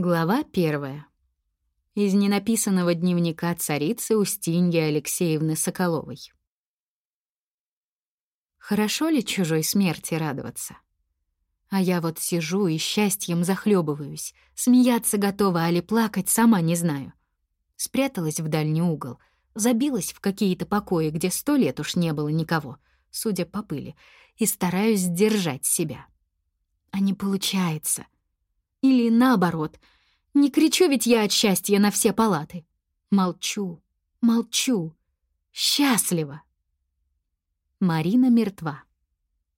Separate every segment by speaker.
Speaker 1: Глава первая. Из ненаписанного дневника царицы Устиньи Алексеевны Соколовой. Хорошо ли чужой смерти радоваться? А я вот сижу и счастьем захлебываюсь, смеяться готова, али плакать, сама не знаю. Спряталась в дальний угол, забилась в какие-то покои, где сто лет уж не было никого, судя по пыли, и стараюсь сдержать себя. А не получается — или наоборот. Не кричу ведь я от счастья на все палаты. Молчу, молчу. Счастливо. Марина мертва.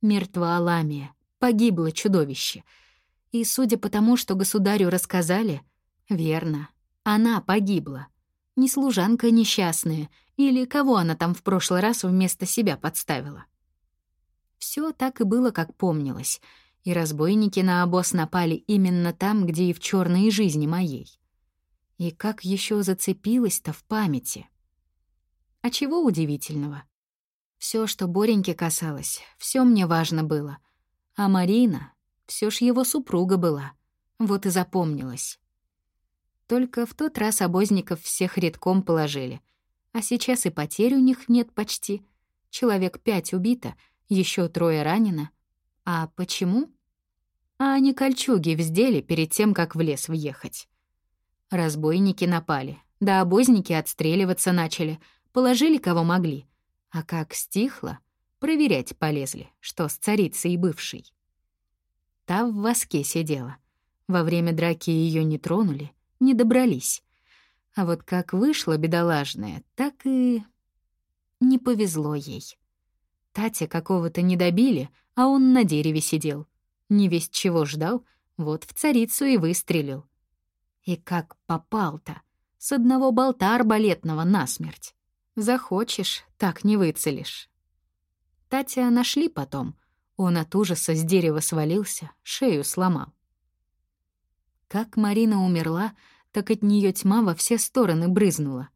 Speaker 1: Мертва Ламия. Погибло чудовище. И судя по тому, что государю рассказали, верно, она погибла. Не служанка несчастная, или кого она там в прошлый раз вместо себя подставила. Все так и было, как помнилось — и разбойники на обоз напали именно там, где и в черной жизни моей. И как еще зацепилась-то в памяти. А чего удивительного? Все, что Бореньке касалось, все мне важно было. А Марина, все ж его супруга была. Вот и запомнилась. Только в тот раз обозников всех редком положили. А сейчас и потерь у них нет почти. Человек пять убито, еще трое ранено — а почему? А они кольчуги вздели перед тем, как в лес въехать. Разбойники напали, да обозники отстреливаться начали, положили кого могли. А как стихло, проверять полезли, что с царицей бывшей. Та в воске сидела. Во время драки ее не тронули, не добрались. А вот как вышла бедолажная, так и... Не повезло ей. Татя какого-то не добили, а он на дереве сидел. Не весь чего ждал, вот в царицу и выстрелил. И как попал-то? С одного болта арбалетного насмерть. Захочешь, так не выцелишь. Татя нашли потом. Он от ужаса с дерева свалился, шею сломал. Как Марина умерла, так от нее тьма во все стороны брызнула.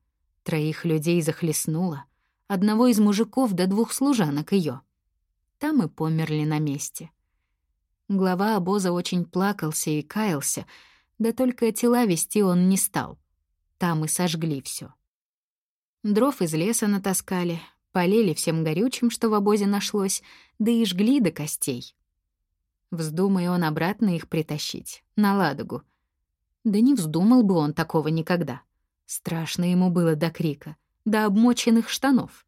Speaker 1: Троих людей захлестнула — одного из мужиков до двух служанок ее. Там и померли на месте. Глава обоза очень плакался и каялся, да только тела вести он не стал. Там и сожгли все. Дров из леса натаскали, полили всем горючим, что в обозе нашлось, да и жгли до костей. Вздумай он обратно их притащить, на Ладогу. Да не вздумал бы он такого никогда. Страшно ему было до крика до обмоченных штанов.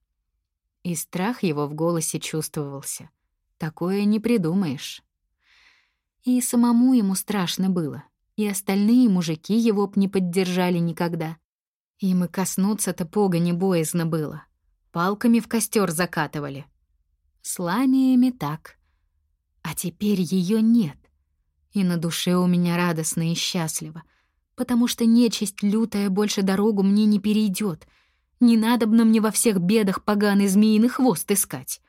Speaker 1: И страх его в голосе чувствовался. Такое не придумаешь. И самому ему страшно было, и остальные мужики его б не поддержали никогда. Им и коснуться-то погони боязно было. Палками в костер закатывали. С ламиями так. А теперь ее нет. И на душе у меня радостно и счастливо, потому что нечисть лютая больше дорогу мне не перейдет, не надобно мне во всех бедах поганый змеиный хвост искать.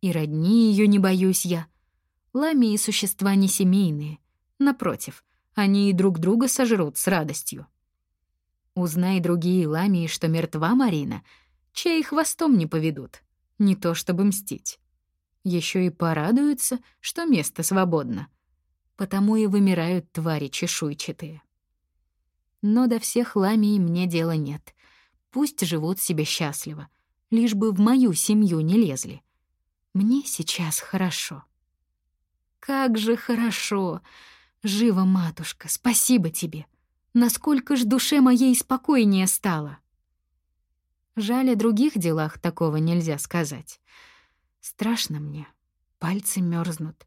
Speaker 1: И родни ее не боюсь я. Ламии существа не семейные. Напротив, они и друг друга сожрут с радостью. Узнай другие ламии, что мертва Марина, чей хвостом не поведут. Не то чтобы мстить. Еще и порадуются, что место свободно. Потому и вымирают твари чешуйчатые. Но до всех ламий мне дела нет. Пусть живут себе счастливо, лишь бы в мою семью не лезли. Мне сейчас хорошо. Как же хорошо! Жива, матушка, спасибо тебе. Насколько ж душе моей спокойнее стало. Жаль, о других делах такого нельзя сказать. Страшно мне. Пальцы мерзнут.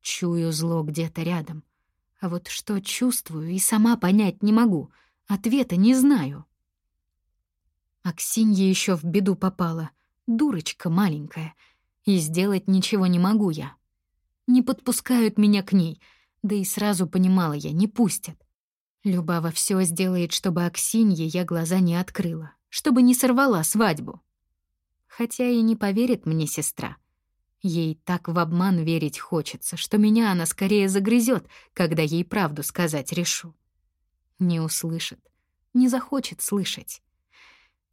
Speaker 1: Чую зло где-то рядом. А вот что чувствую и сама понять не могу. Ответа не знаю. Аксинья еще в беду попала. Дурочка маленькая. И сделать ничего не могу я. Не подпускают меня к ней. Да и сразу понимала я, не пустят. Любава все сделает, чтобы Аксинье я глаза не открыла. Чтобы не сорвала свадьбу. Хотя и не поверит мне сестра. Ей так в обман верить хочется, что меня она скорее загрызет, когда ей правду сказать решу. Не услышит, не захочет слышать.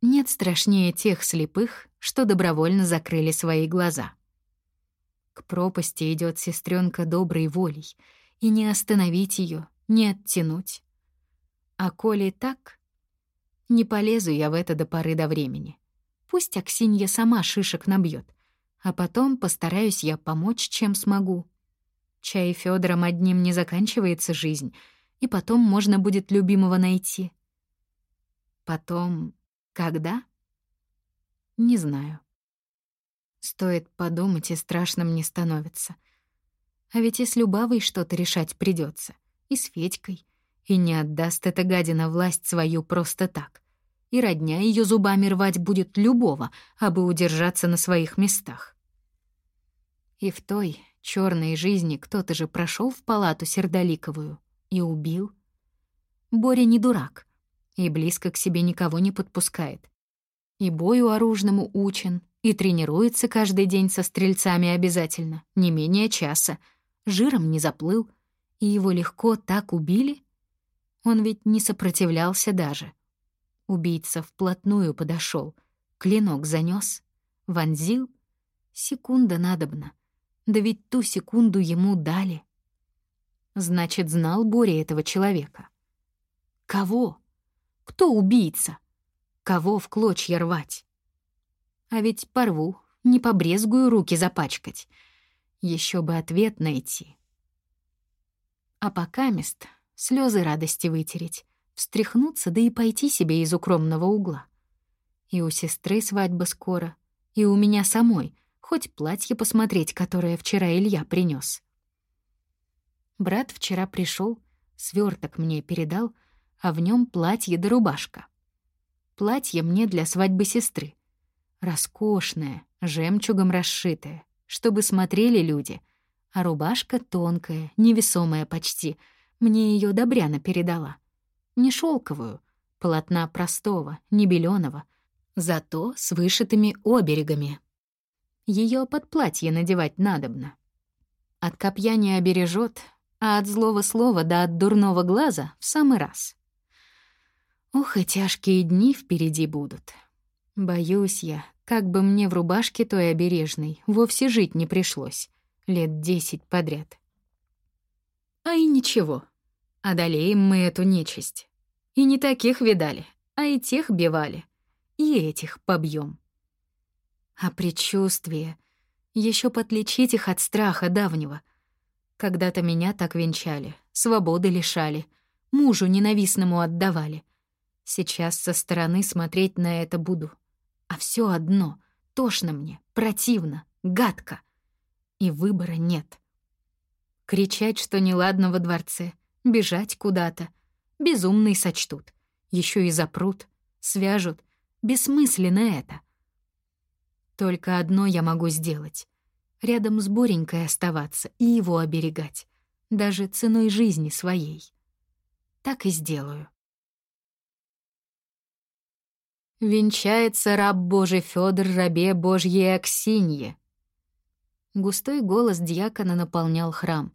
Speaker 1: Нет страшнее тех слепых, что добровольно закрыли свои глаза. К пропасти идет сестренка доброй волей, и не остановить ее, не оттянуть. А коли так, не полезу я в это до поры до времени. Пусть Аксинья сама шишек набьет, а потом постараюсь я помочь, чем смогу. Чай Федором одним не заканчивается жизнь, и потом можно будет любимого найти. Потом... когда? Не знаю. Стоит подумать, и страшно мне становится. А ведь и с Любавой что-то решать придется, и с Федькой, и не отдаст эта гадина власть свою просто так. И родня ее зубами рвать будет любого, абы удержаться на своих местах. И в той черной жизни кто-то же прошел в палату сердоликовую и убил. Боря не дурак и близко к себе никого не подпускает. И бою оружному учен, и тренируется каждый день со стрельцами обязательно, не менее часа. Жиром не заплыл, и его легко так убили. Он ведь не сопротивлялся даже. Убийца вплотную подошел, клинок занес, вонзил. Секунда надобна. Да ведь ту секунду ему дали. Значит, знал Боря этого человека. Кого? Кто убийца? Кого в клочья рвать? А ведь порву, не побрезгую руки запачкать. Еще бы ответ найти. А пока мест слезы радости вытереть, встряхнуться, да и пойти себе из укромного угла. И у сестры свадьба скоро, и у меня самой, хоть платье посмотреть, которое вчера Илья принес. Брат вчера пришел, сверток мне передал, а в нем платье да рубашка. Платье мне для свадьбы сестры. Роскошное, жемчугом расшитое, чтобы смотрели люди. А рубашка тонкая, невесомая почти. Мне ее Добряна передала. Не шелковую, полотна простого, не беленого, зато с вышитыми оберегами. Ее под платье надевать надобно. От копья не обережет, а от злого слова да от дурного глаза в самый раз. Ох, и тяжкие дни впереди будут. Боюсь я, как бы мне в рубашке той обережной вовсе жить не пришлось. Лет десять подряд. А и ничего. Одолеем мы эту нечисть. И не таких видали, а и тех бивали. И этих побьем. А предчувствие... еще подлечить их от страха давнего. Когда-то меня так венчали, свободы лишали, мужу ненавистному отдавали. Сейчас со стороны смотреть на это буду. А все одно — тошно мне, противно, гадко. И выбора нет. Кричать, что неладно во дворце, бежать куда-то. Безумный сочтут. еще и запрут, свяжут. Бессмысленно это. Только одно я могу сделать. Рядом с Боренькой оставаться и его оберегать. Даже ценой жизни своей. Так и сделаю. Венчается раб Божий Федор рабе Божьей Аксинье. Густой голос дьякона наполнял храм.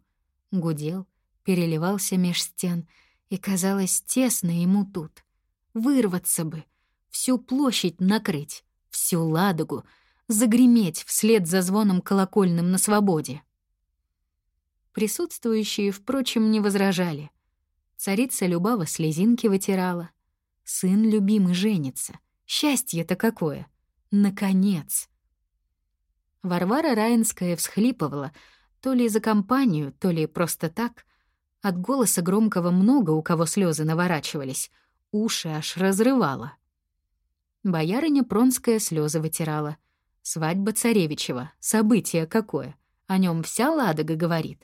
Speaker 1: Гудел, переливался меж стен, и казалось тесно ему тут. Вырваться бы, всю площадь накрыть, всю ладогу, загреметь вслед за звоном колокольным на свободе. Присутствующие, впрочем, не возражали. Царица Любава слезинки вытирала. Сын любимый женится. Счастье-то какое! Наконец! Варвара Раинская всхлипывала, то ли за компанию, то ли просто так. От голоса громкого много у кого слезы наворачивались, уши аж разрывала. Боярыня Пронская слезы вытирала. Свадьба царевичева, событие какое. О нем вся Ладога говорит.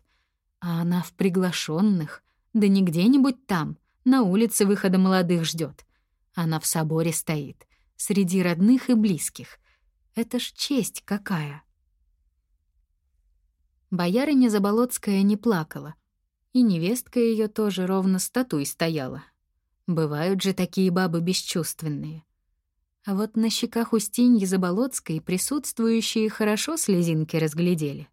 Speaker 1: А она в приглашенных, да не где-нибудь там, на улице выхода молодых ждет. Она в соборе стоит среди родных и близких. Это ж честь какая. Боярыня Заболоцкая не плакала, и невестка ее тоже ровно статуй стояла. Бывают же такие бабы бесчувственные. А вот на щеках Устиньи Заболоцкой присутствующие хорошо слезинки разглядели.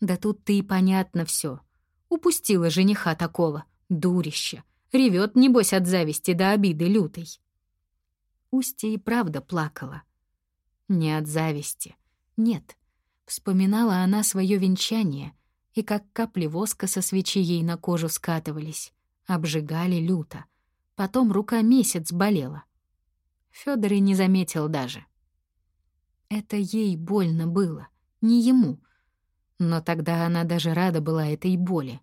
Speaker 1: Да тут-то и понятно все. Упустила жениха такого, дурища. Ревет, небось, от зависти до обиды лютой. Устья и правда плакала. Не от зависти. Нет. Вспоминала она свое венчание, и как капли воска со свечи ей на кожу скатывались, обжигали люто. Потом рука месяц болела. Фёдор и не заметил даже. Это ей больно было, не ему. Но тогда она даже рада была этой боли.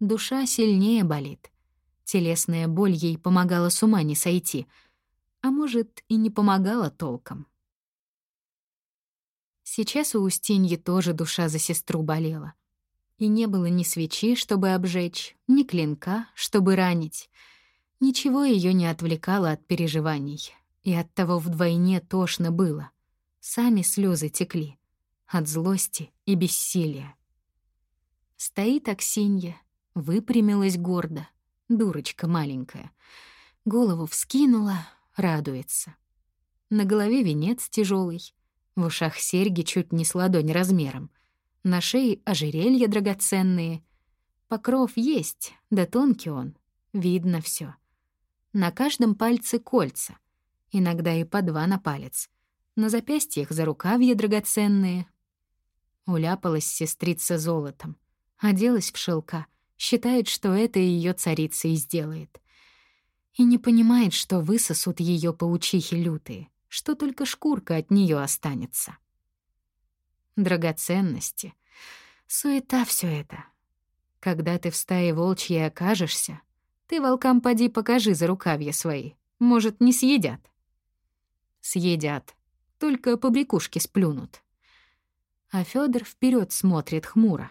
Speaker 1: Душа сильнее болит. Телесная боль ей помогала с ума не сойти, а может, и не помогала толком. Сейчас у Устиньи тоже душа за сестру болела. И не было ни свечи, чтобы обжечь, ни клинка, чтобы ранить. Ничего ее не отвлекало от переживаний, и от того вдвойне тошно было. Сами слезы текли от злости и бессилия. Стоит Аксинья, выпрямилась гордо, дурочка маленькая. Голову вскинула, радуется. На голове венец тяжелый, в ушах серьги чуть не с ладонь размером, на шее ожерелья драгоценные. Покров есть, да тонкий он, видно все. На каждом пальце кольца, иногда и по два на палец. На запястьях зарукавья драгоценные. Уляпалась сестрица золотом, оделась в шелка, считает, что это ее царица и сделает. И не понимает, что высосут ее паучихи лютые, что только шкурка от нее останется. Драгоценности. Суета все это. Когда ты в стае волчьей окажешься, ты волкам поди покажи за рукавья свои. Может, не съедят? Съедят. Только по брякушке сплюнут. А Федор вперед смотрит хмуро.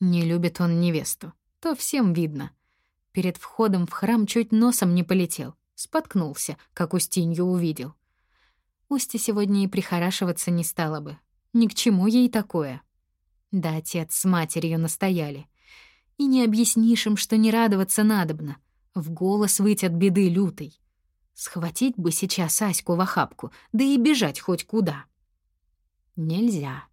Speaker 1: Не любит он невесту. То всем видно. Перед входом в храм чуть носом не полетел. Споткнулся, как Устинью увидел. Устья сегодня и прихорашиваться не стала бы. Ни к чему ей такое. Да отец с матерью настояли. И не объяснишь им, что не радоваться надобно. В голос выть от беды лютой. Схватить бы сейчас Аську в охапку, да и бежать хоть куда. Нельзя.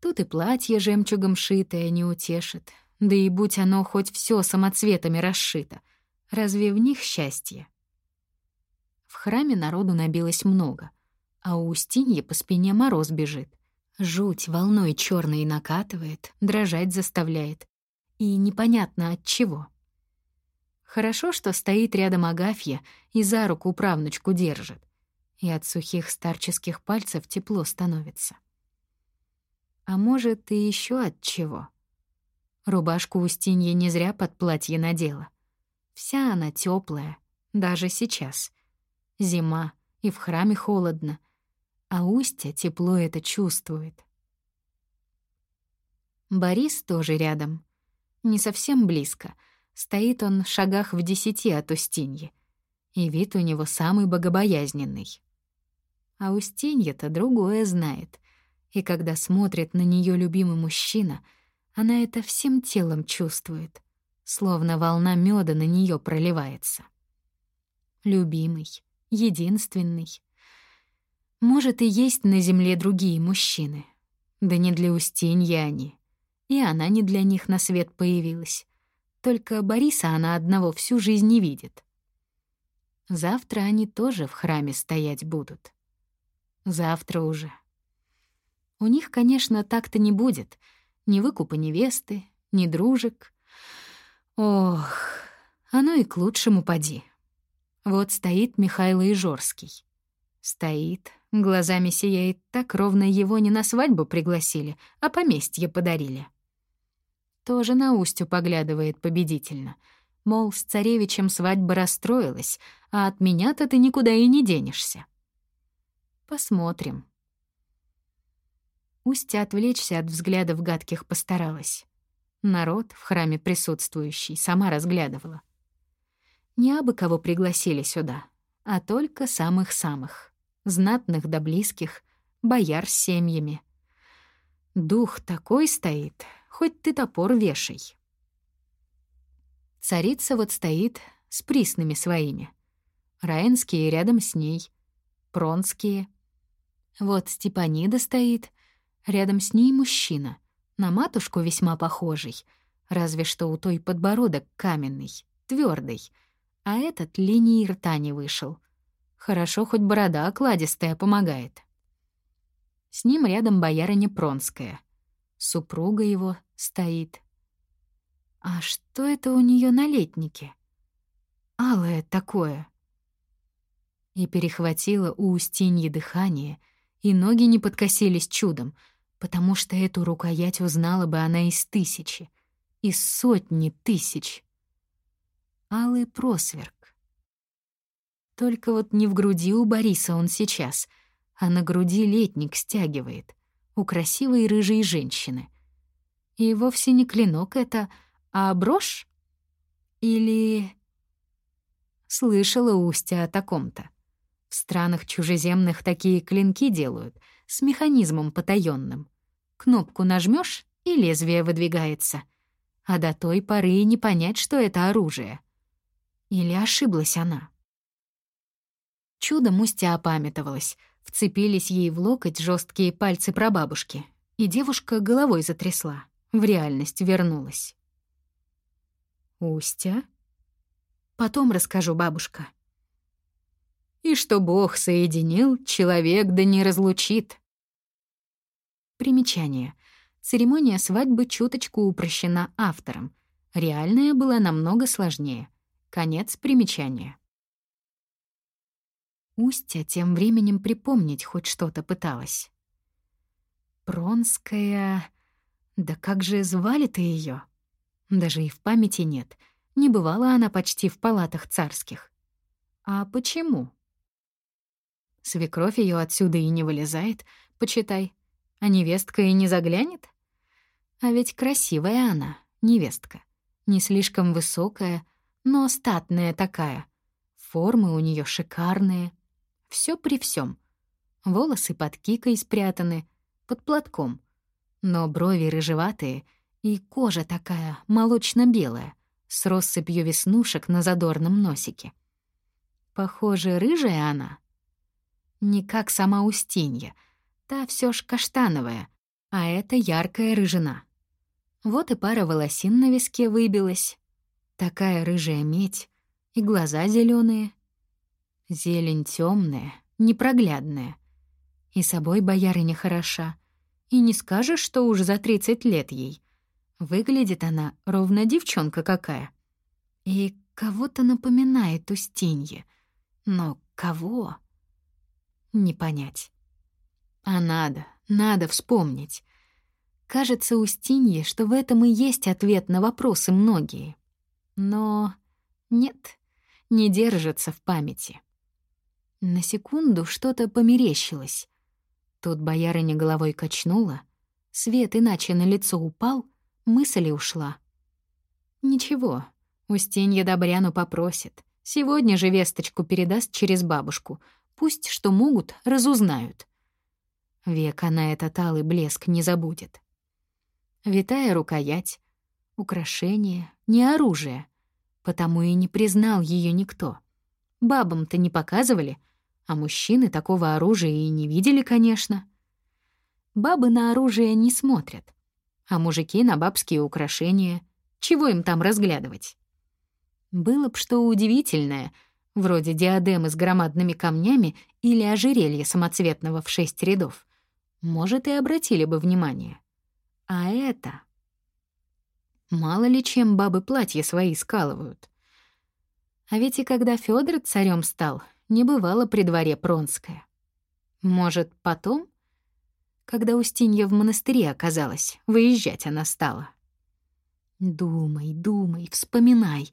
Speaker 1: Тут и платье жемчугом шитое не утешит. Да и будь оно хоть все самоцветами расшито. Разве в них счастье? В храме народу набилось много, а у Устиньи по спине мороз бежит. Жуть волной черной накатывает, дрожать заставляет. И непонятно от чего. Хорошо, что стоит рядом Агафья и за руку правнучку держит. И от сухих старческих пальцев тепло становится. А может, и еще от чего. Рубашку Устинья не зря под платье надела. Вся она теплая, даже сейчас. Зима, и в храме холодно, а Устья тепло это чувствует. Борис тоже рядом. Не совсем близко. Стоит он в шагах в десяти от Устиньи. И вид у него самый богобоязненный. А Устинья-то другое знает — и когда смотрит на нее любимый мужчина, она это всем телом чувствует, словно волна меда на нее проливается. Любимый, единственный. Может, и есть на земле другие мужчины. Да не для Устиньи они. И она не для них на свет появилась. Только Бориса она одного всю жизнь не видит. Завтра они тоже в храме стоять будут. Завтра уже. У них, конечно, так-то не будет. Ни выкупа невесты, ни дружек. Ох, оно и к лучшему поди. Вот стоит Михаил Ижорский. Стоит, глазами сияет так, ровно его не на свадьбу пригласили, а поместье подарили. Тоже на Устью поглядывает победительно. Мол, с царевичем свадьба расстроилась, а от меня-то ты никуда и не денешься. Посмотрим. Устья отвлечься от взглядов гадких постаралась. Народ, в храме присутствующий, сама разглядывала. Не абы кого пригласили сюда, а только самых-самых. Знатных да близких, бояр с семьями. Дух такой стоит, хоть ты топор вешай. Царица вот стоит с присными своими. Раенские рядом с ней, Пронские. Вот Степанида стоит, Рядом с ней мужчина, на матушку весьма похожий, разве что у той подбородок каменный, твердый, а этот линии рта не вышел. Хорошо, хоть борода окладистая помогает. С ним рядом боярыня Пронская. Супруга его стоит. А что это у нее на летнике? алое такое. И перехватило у Устиньи дыхание, и ноги не подкосились чудом, потому что эту рукоять узнала бы она из тысячи, из сотни тысяч. Алый просверк. Только вот не в груди у Бориса он сейчас, а на груди летник стягивает, у красивой рыжей женщины. И вовсе не клинок это, а брошь? Или... Слышала Устя о таком-то. В странах чужеземных такие клинки делают, с механизмом потаённым. Кнопку нажмёшь, и лезвие выдвигается. А до той поры и не понять, что это оружие. Или ошиблась она? Чудом Устя опамятовалась. Вцепились ей в локоть жесткие пальцы прабабушки, и девушка головой затрясла. В реальность вернулась. «Устя?» «Потом расскажу, бабушка», и что Бог соединил, человек да не разлучит. Примечание. Церемония свадьбы чуточку упрощена автором. Реальная была намного сложнее. Конец примечания. Устья тем временем припомнить хоть что-то пыталась. Пронская... Да как же звали-то ее? Даже и в памяти нет. Не бывала она почти в палатах царских. А почему? Свекровь ее отсюда и не вылезает, почитай. А невестка и не заглянет? А ведь красивая она, невестка. Не слишком высокая, но статная такая. Формы у нее шикарные. Все при всем. Волосы под кикой спрятаны, под платком. Но брови рыжеватые, и кожа такая молочно-белая, с россыпью веснушек на задорном носике. Похоже, рыжая она, не как сама Устинья. Та все ж каштановая, а это яркая рыжина. Вот и пара волосин на виске выбилась. Такая рыжая медь, и глаза зеленые. Зелень темная, непроглядная. И собой боярыня хороша. И не скажешь, что уж за тридцать лет ей. Выглядит она ровно девчонка какая. И кого-то напоминает Устинье. Но кого? не понять. А надо, надо вспомнить. Кажется Устинье, что в этом и есть ответ на вопросы многие. Но нет, не держится в памяти. На секунду что-то померещилось. Тут боярыня головой качнула, свет иначе на лицо упал, мысль и ушла. Ничего, Устинья Добряну попросит. Сегодня же весточку передаст через бабушку — Пусть что могут, разузнают. Век она этот алый блеск не забудет. Витая рукоять, украшение, не оружие, потому и не признал ее никто. Бабам-то не показывали, а мужчины такого оружия и не видели, конечно. Бабы на оружие не смотрят, а мужики на бабские украшения. Чего им там разглядывать? Было б что удивительное — вроде диадемы с громадными камнями или ожерелья самоцветного в шесть рядов, может, и обратили бы внимание. А это... Мало ли чем бабы платья свои скалывают. А ведь и когда Фёдор царем стал, не бывало при дворе Пронская. Может, потом, когда Устинья в монастыре оказалась, выезжать она стала. Думай, думай, вспоминай,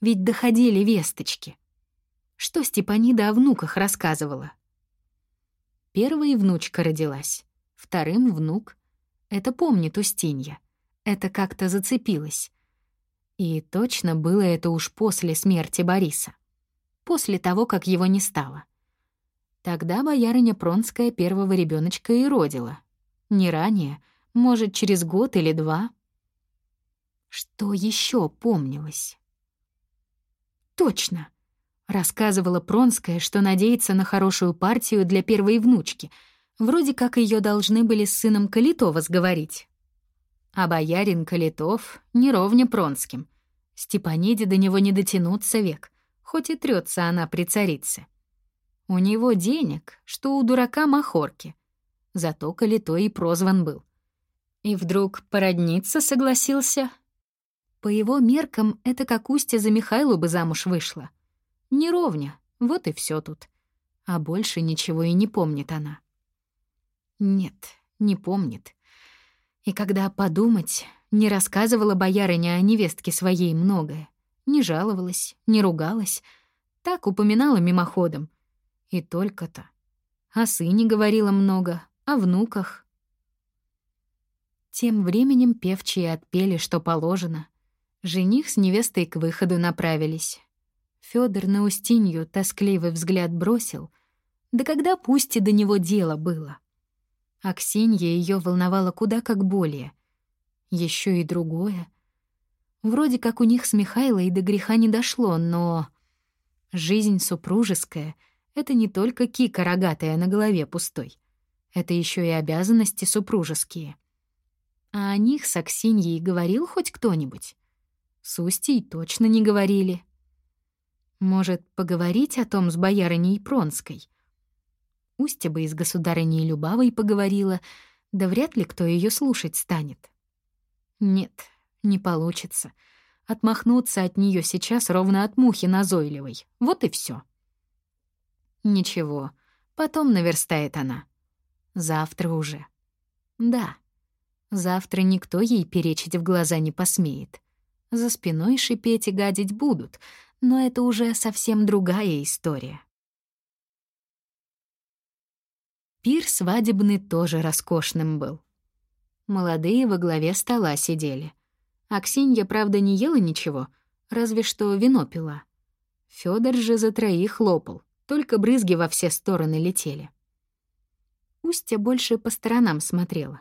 Speaker 1: ведь доходили весточки — что Степанида о внуках рассказывала. Первой внучка родилась, вторым — внук. Это помнит Устинья. Это как-то зацепилось. И точно было это уж после смерти Бориса. После того, как его не стало. Тогда боярыня Пронская первого ребеночка и родила. Не ранее, может, через год или два. Что еще помнилось? Точно. Рассказывала Пронская, что надеется на хорошую партию для первой внучки. Вроде как ее должны были с сыном Калитова сговорить. А боярин Калитов не ровня Пронским. Степаниде до него не дотянуться век, хоть и трется она при царице. У него денег, что у дурака махорки. Зато Калитой и прозван был. И вдруг породниться согласился. По его меркам, это как Устья за Михайлу бы замуж вышла — Неровня, вот и все тут. А больше ничего и не помнит она. Нет, не помнит. И когда подумать, не рассказывала боярыня о невестке своей многое. Не жаловалась, не ругалась. Так упоминала мимоходом. И только-то. О сыне говорила много, о внуках. Тем временем певчие отпели, что положено. Жених с невестой к выходу направились. Фёдор на Устинью тоскливый взгляд бросил. Да когда пусть и до него дело было. А Ксенья её волновала куда как более. Ещё и другое. Вроде как у них с Михайлой до греха не дошло, но... Жизнь супружеская — это не только кика рогатая на голове пустой. Это ещё и обязанности супружеские. А о них с Аксиньей говорил хоть кто-нибудь? С Устей точно не говорили. Может, поговорить о том с боярыней Пронской? Устья бы и с государыней Любавой поговорила, да вряд ли кто ее слушать станет. Нет, не получится. Отмахнуться от нее сейчас ровно от мухи назойливой. Вот и все. Ничего, потом наверстает она. Завтра уже. Да, завтра никто ей перечить в глаза не посмеет. За спиной шипеть и гадить будут, но это уже совсем другая история. Пир свадебный тоже роскошным был. Молодые во главе стола сидели. Аксинья, правда, не ела ничего, разве что вино пила. Фёдор же за троих хлопал, только брызги во все стороны летели. Устья больше по сторонам смотрела.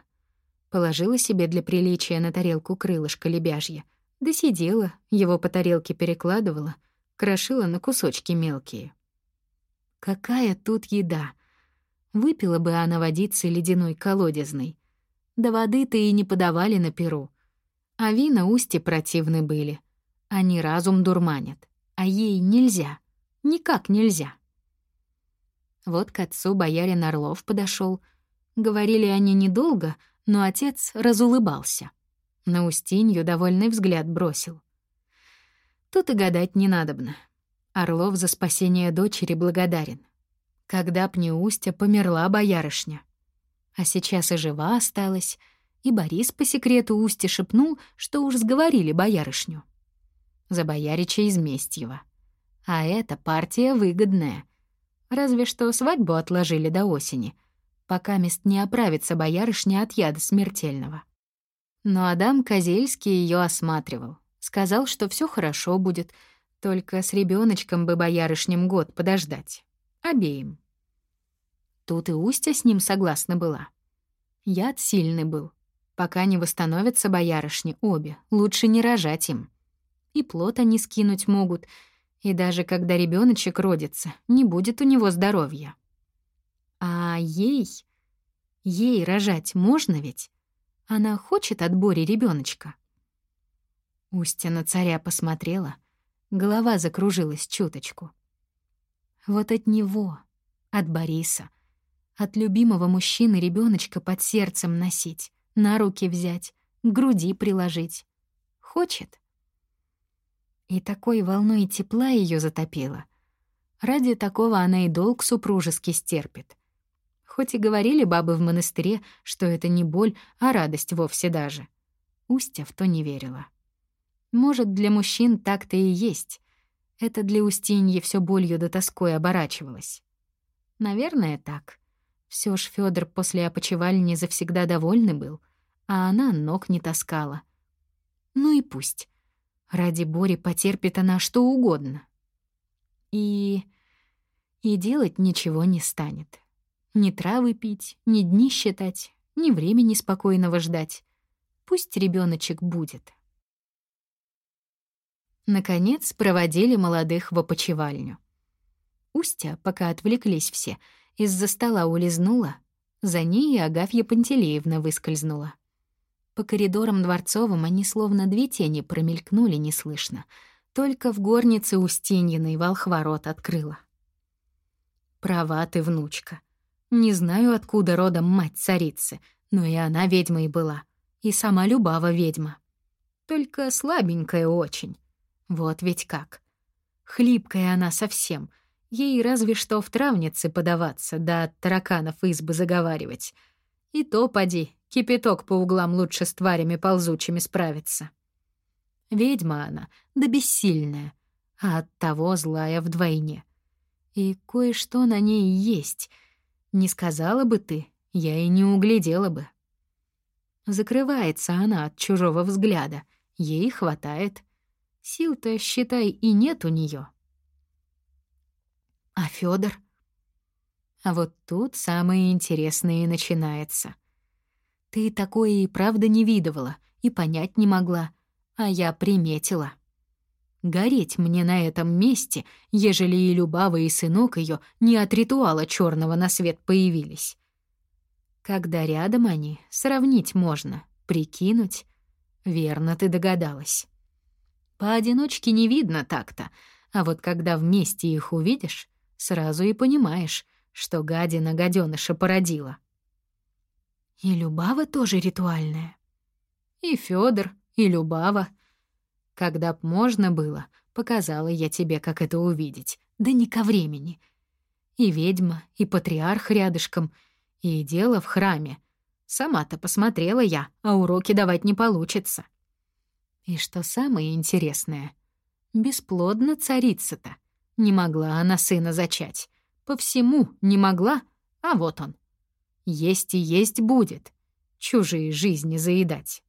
Speaker 1: Положила себе для приличия на тарелку крылышко лебяжье, да сидела, его по тарелке перекладывала, крошила на кусочки мелкие. Какая тут еда! Выпила бы она водицы ледяной колодезной. Да воды-то и не подавали на перу. А вина устье противны были. Они разум дурманят. А ей нельзя. Никак нельзя. Вот к отцу боярин Орлов подошел. Говорили они недолго, но отец разулыбался. На Устинью довольный взгляд бросил. Тут и гадать не надобно. Орлов за спасение дочери благодарен. Когда б не Устя, померла боярышня. А сейчас и жива осталась, и Борис по секрету Усте шепнул, что уж сговорили боярышню. За боярича из Местьева. А эта партия выгодная. Разве что свадьбу отложили до осени, пока мест не оправится боярышня от яда смертельного. Но Адам Козельский ее осматривал. Сказал, что все хорошо будет, только с ребеночком бы боярышнем год подождать. Обеим. Тут и Устя с ним согласна была. Яд сильный был. Пока не восстановятся боярышни обе, лучше не рожать им. И плод они скинуть могут, и даже когда ребеночек родится, не будет у него здоровья. А ей... Ей рожать можно ведь? Она хочет от Бори ребеночка. Устья на царя посмотрела, голова закружилась чуточку. Вот от него, от Бориса, от любимого мужчины ребеночка под сердцем носить, на руки взять, к груди приложить. Хочет? И такой волной тепла ее затопило. Ради такого она и долг супружеский стерпит — Хоть и говорили бабы в монастыре, что это не боль, а радость вовсе даже. Устья в то не верила. Может, для мужчин так-то и есть. Это для Устиньи все болью да тоской оборачивалось. Наверное, так. Все ж Федор после опочивальни завсегда довольный был, а она ног не таскала. Ну и пусть. Ради Бори потерпит она что угодно. И... и делать ничего не станет. Ни травы пить, ни дни считать, ни времени спокойного ждать. Пусть ребеночек будет. Наконец проводили молодых в опочивальню. Устя, пока отвлеклись все, из-за стола улизнула, за ней и Агафья Пантелеевна выскользнула. По коридорам дворцовым они словно две тени промелькнули неслышно. Только в горнице Устиньиной волхворот открыла. «Права ты, внучка», не знаю, откуда родом мать царицы, но и она ведьмой была. И сама Любава ведьма. Только слабенькая очень. Вот ведь как. Хлипкая она совсем. Ей разве что в травнице подаваться, да от тараканов избы заговаривать. И то поди, кипяток по углам лучше с тварями ползучими справиться. Ведьма она, да бессильная, а оттого злая вдвойне. И кое-что на ней есть. Не сказала бы ты, я и не углядела бы. Закрывается она от чужого взгляда, ей хватает. Сил-то, считай, и нет у нее. А Федор? А вот тут самое интересное и начинается. Ты такое и правда не видывала, и понять не могла, а я приметила. Гореть мне на этом месте, ежели и Любава, и сынок ее не от ритуала черного на свет появились. Когда рядом они, сравнить можно, прикинуть. Верно ты догадалась. Поодиночке не видно так-то, а вот когда вместе их увидишь, сразу и понимаешь, что гадина гаденыша породила. И Любава тоже ритуальная. И Федор, и Любава — когда б можно было, показала я тебе, как это увидеть. Да не ко времени. И ведьма, и патриарх рядышком, и дело в храме. Сама-то посмотрела я, а уроки давать не получится. И что самое интересное, бесплодна царица-то. Не могла она сына зачать. По всему не могла, а вот он. Есть и есть будет. Чужие жизни заедать.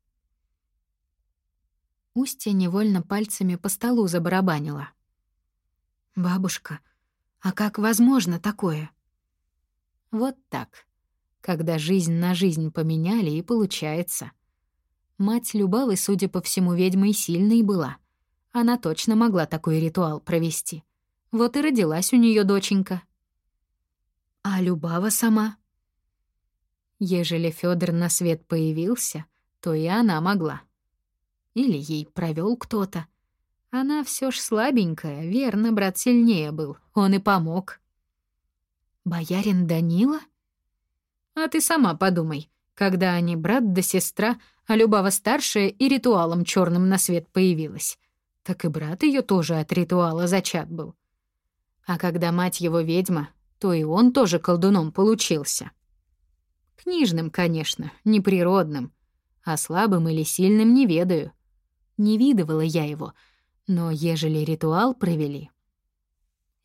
Speaker 1: Устья невольно пальцами по столу забарабанила. «Бабушка, а как возможно такое?» Вот так. Когда жизнь на жизнь поменяли, и получается. Мать Любавы, судя по всему, ведьмой сильной была. Она точно могла такой ритуал провести. Вот и родилась у нее доченька. А Любава сама? Ежели Федор на свет появился, то и она могла. Или ей провел кто-то. Она все ж слабенькая, верно, брат сильнее был, он и помог. Боярин Данила? А ты сама подумай, когда они брат да сестра, а Любава старшая и ритуалом черным на свет появилась. Так и брат ее тоже от ритуала зачат был. А когда мать его ведьма, то и он тоже колдуном получился. Книжным, конечно, неприродным, а слабым или сильным не ведаю. Не видывала я его, но ежели ритуал провели...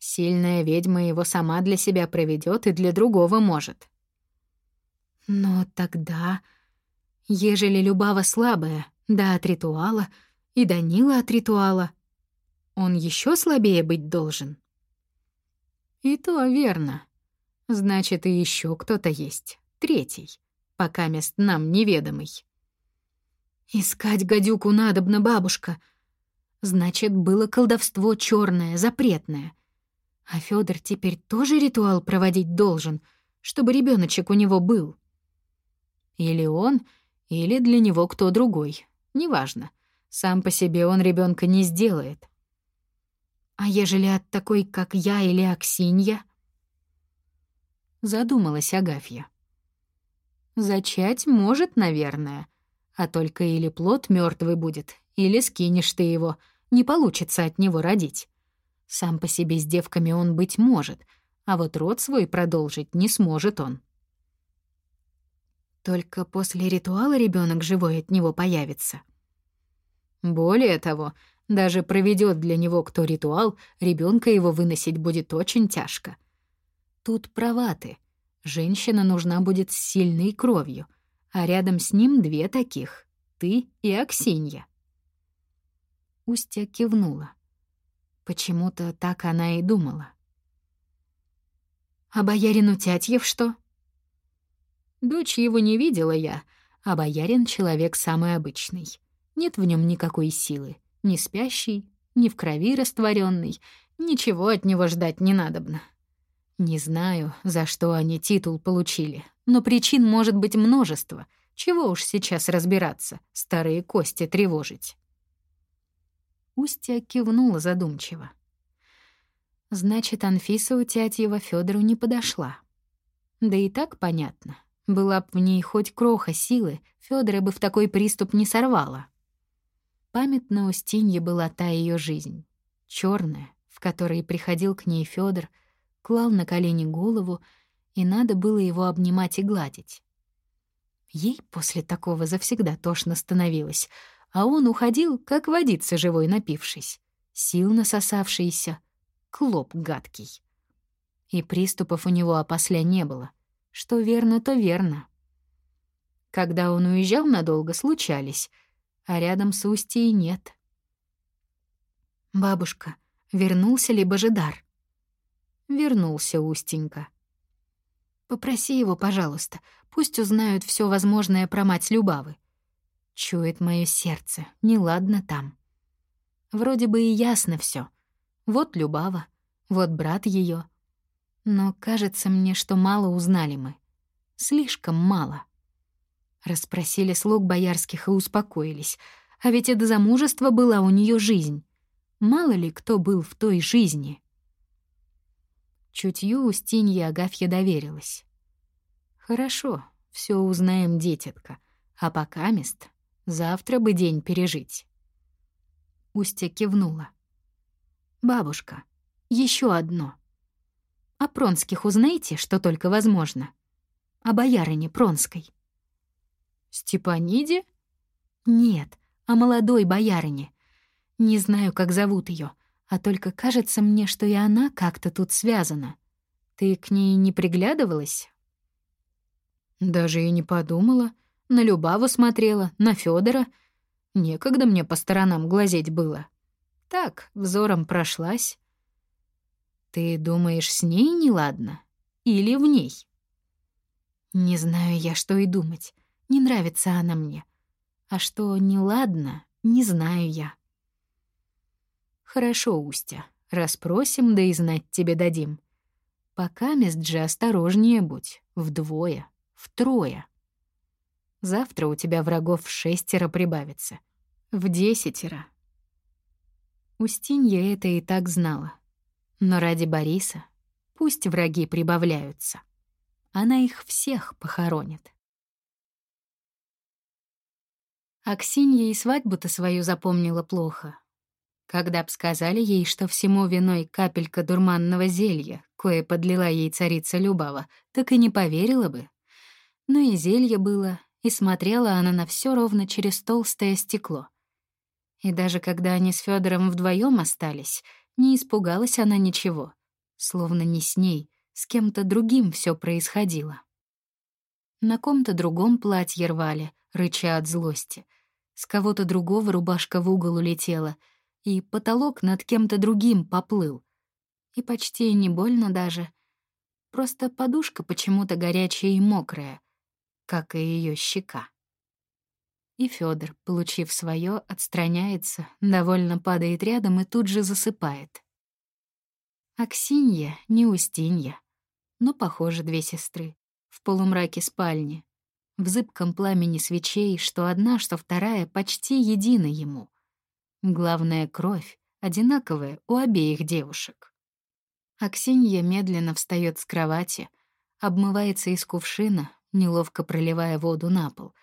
Speaker 1: Сильная ведьма его сама для себя проведет и для другого может. Но тогда, ежели Любава слабая, да от ритуала, и Данила от ритуала, он еще слабее быть должен. И то верно. Значит, и еще кто-то есть, третий, пока мест нам неведомый. Искать гадюку надобно, бабушка. Значит, было колдовство черное, запретное. А Федор теперь тоже ритуал проводить должен, чтобы ребеночек у него был. Или он, или для него кто другой. Неважно. Сам по себе он ребенка не сделает. А ежели от такой, как я или Аксинья? Задумалась Агафья. Зачать может, наверное, а только или плод мертвый будет, или скинешь ты его, не получится от него родить. Сам по себе с девками он быть может, а вот род свой продолжить не сможет он. Только после ритуала ребенок живой от него появится. Более того, даже проведет для него кто ритуал, ребенка его выносить будет очень тяжко. Тут права ты. Женщина нужна будет с сильной кровью — а рядом с ним две таких — ты и Аксинья. Устья кивнула. Почему-то так она и думала. «А боярин Утятьев что?» «Дочь его не видела я, а боярин — человек самый обычный. Нет в нем никакой силы, ни спящий, ни в крови растворенный, ничего от него ждать не надобно. Не знаю, за что они титул получили, но причин может быть множество. Чего уж сейчас разбираться, старые кости тревожить. Устья кивнула задумчиво. Значит, Анфиса у Тятьева Федору не подошла. Да и так понятно. Была б в ней хоть кроха силы, Федора бы в такой приступ не сорвала. Памятна Устинье была та ее жизнь. черная, в который приходил к ней Федор, клал на колени голову, и надо было его обнимать и гладить. Ей после такого завсегда тошно становилось, а он уходил, как водиться живой напившись, сил насосавшийся, клоп гадкий. И приступов у него опосля не было. Что верно, то верно. Когда он уезжал надолго, случались, а рядом с Устьей нет. «Бабушка, вернулся ли Божидар?» Вернулся Устенька. «Попроси его, пожалуйста, пусть узнают все возможное про мать Любавы. Чует мое сердце, неладно там. Вроде бы и ясно все. Вот Любава, вот брат ее. Но кажется мне, что мало узнали мы. Слишком мало. Расспросили слуг боярских и успокоились. А ведь это замужество была у нее жизнь. Мало ли кто был в той жизни. Чутью Устинье Агафья доверилась. «Хорошо, все узнаем, детятка. А пока мест, завтра бы день пережить». Устья кивнула. «Бабушка, еще одно. О Пронских узнаете, что только возможно? О боярине Пронской».
Speaker 2: Степаниде?
Speaker 1: Нет, о молодой боярине. Не знаю, как зовут ее, а только кажется мне, что и она как-то тут связана. Ты к ней не приглядывалась?
Speaker 2: Даже и не подумала. На Любаву смотрела, на Федора. Некогда мне по сторонам глазеть было. Так, взором прошлась. Ты думаешь, с ней неладно? Или в ней?
Speaker 1: Не знаю я, что и думать. Не нравится она мне. А что неладно, не знаю я.
Speaker 2: Хорошо, Устя, расспросим, да и знать тебе дадим. Пока мест же осторожнее будь, вдвое, втрое. Завтра у тебя врагов в шестеро прибавится, в десятеро.
Speaker 1: Устинья это и так знала. Но ради Бориса пусть враги прибавляются. Она их всех похоронит. Аксинья и свадьбу-то свою запомнила плохо. Когда б сказали ей, что всему виной капелька дурманного зелья, кое подлила ей царица Любава, так и не поверила бы. Но и зелье было, и смотрела она на все ровно через толстое стекло. И даже когда они с Федором вдвоем остались, не испугалась она ничего, словно не с ней, с кем-то другим все происходило. На ком-то другом платье рвали, рыча от злости. С кого-то другого рубашка в угол улетела, и потолок над кем-то другим поплыл. И почти не больно даже. Просто подушка почему-то горячая и мокрая, как и ее щека. И Федор, получив свое, отстраняется, довольно падает рядом и тут же засыпает. Аксинья, не Устинья, но, похоже, две сестры, в полумраке спальни, в зыбком пламени свечей, что одна, что вторая почти едины ему. Главная кровь одинаковая у обеих девушек. Аксинья медленно встает с кровати, обмывается из кувшина, неловко проливая воду на пол,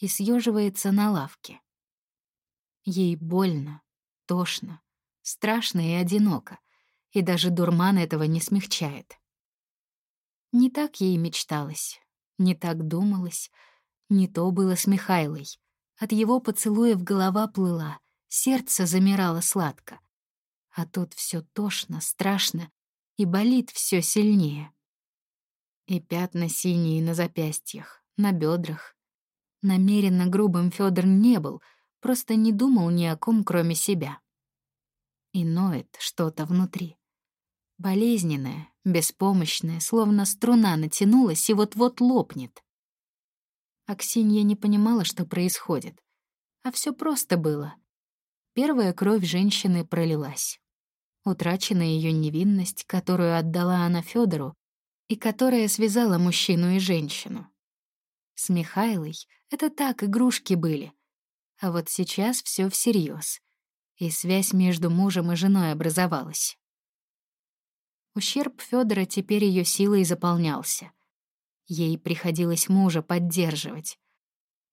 Speaker 1: и съеживается на лавке. Ей больно, тошно, страшно и одиноко, и даже дурман этого не смягчает. Не так ей мечталось, не так думалось. Не то было с Михайлой. От его поцелуев голова плыла, сердце замирало сладко. А тут все тошно, страшно и болит все сильнее. И пятна синие на запястьях, на бедрах. Намеренно грубым Федор не был, просто не думал ни о ком, кроме себя. И ноет что-то внутри. Болезненное, беспомощное, словно струна натянулась и вот-вот лопнет. Аксинья не понимала, что происходит. А все просто было. Первая кровь женщины пролилась. Утрачена ее невинность, которую отдала она Федору, и которая связала мужчину и женщину. С Михайлой это так, игрушки были. А вот сейчас все всерьез, и связь между мужем и женой образовалась. Ущерб Федора теперь ее силой заполнялся. Ей приходилось мужа поддерживать.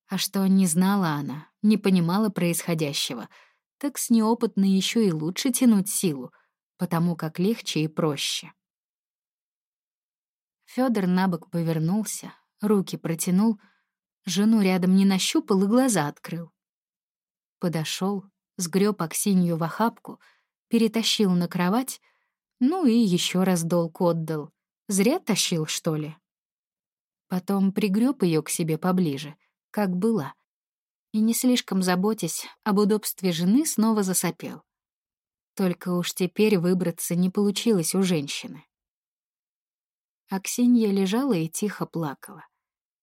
Speaker 1: А что не знала она, не понимала происходящего, так с неопытной еще и лучше тянуть силу, потому как легче и проще. Фёдор набок повернулся, руки протянул, жену рядом не нащупал и глаза открыл. Подошел, сгреб Аксинью в охапку, перетащил на кровать, ну и еще раз долг отдал. Зря тащил, что ли? Потом пригреб ее к себе поближе, как была, и, не слишком заботясь об удобстве жены, снова засопел. Только уж теперь выбраться не получилось у женщины. Аксинья лежала и тихо плакала.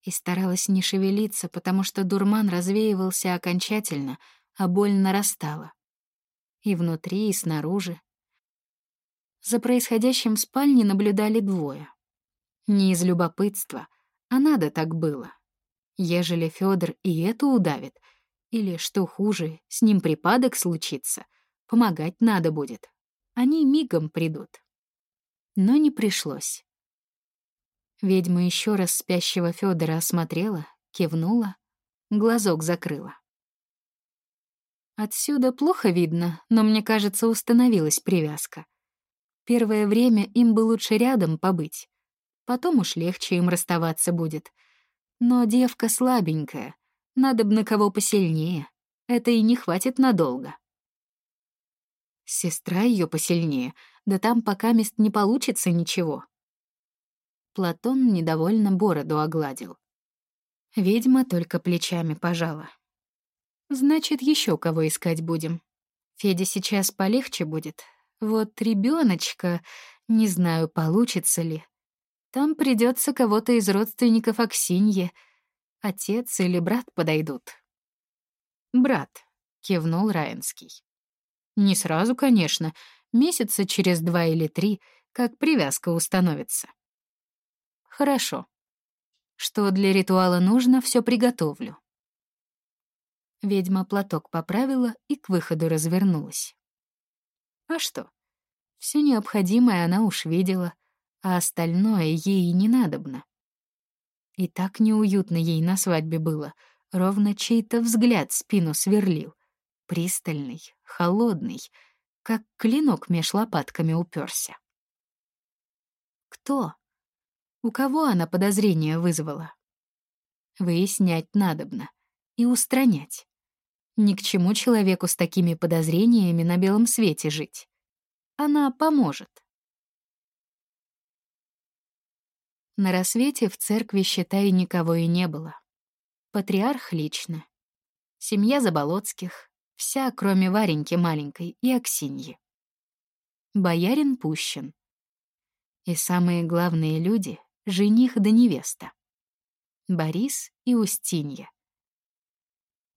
Speaker 1: И старалась не шевелиться, потому что дурман развеивался окончательно, а боль нарастала. И внутри, и снаружи. За происходящим в спальне наблюдали двое. Не из любопытства, а надо так было. Ежели Федор и это удавит, или, что хуже, с ним припадок случится, помогать надо будет. Они мигом придут. Но не пришлось. Ведьма еще раз спящего Федора осмотрела, кивнула, глазок закрыла. Отсюда плохо видно, но мне кажется, установилась привязка. Первое время им бы лучше рядом побыть. Потом уж легче им расставаться будет. Но девка слабенькая, надо б на кого посильнее. Это и не хватит надолго. Сестра ее посильнее, да там пока мест не получится ничего. Платон недовольно бороду огладил. Ведьма только плечами пожала. Значит, еще кого искать будем. Федя сейчас полегче будет. Вот ребеночка, не знаю, получится ли. Там придется кого-то из родственников Аксиньи. Отец или брат подойдут. «Брат», — кивнул Раинский. «Не сразу, конечно, месяца через два или три, как привязка установится». «Хорошо. Что для ритуала нужно, все приготовлю». Ведьма платок поправила и к выходу развернулась. А что? Все необходимое она уж видела, а остальное ей не надобно. И так неуютно ей на свадьбе было, ровно чей-то взгляд спину сверлил. Пристальный, холодный, как клинок меж лопатками уперся. Кто? У кого она подозрение вызвала? Выяснять надобно и устранять. Ни к чему человеку с такими подозрениями на белом свете жить. Она поможет. На рассвете в церкви, считай, никого и не было. Патриарх лично. Семья Заболоцких, вся, кроме Вареньки маленькой и Аксиньи. Боярин пущен. И самые главные люди — жених да невеста. Борис и Устинья.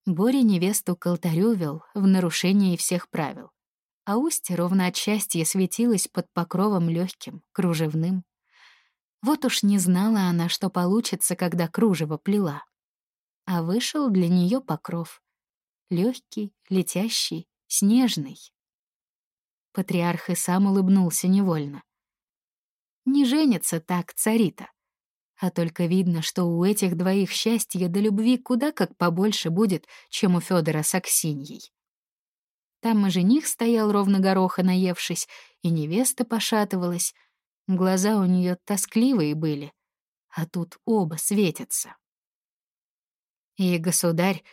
Speaker 1: Боря невесту к алтарю вел в нарушении всех правил, а устье ровно от счастья светилось под покровом легким, кружевным. Вот уж не знала она, что получится, когда кружево плела. А вышел для нее покров. легкий, летящий, снежный. Патриарх и сам улыбнулся невольно. Не женится так царита. А только видно, что у этих двоих счастья до любви куда как побольше будет, чем у Федора с Аксиньей. Там и жених стоял ровно гороха наевшись, и невеста пошатывалась. Глаза у нее тоскливые были, а тут оба светятся. И государь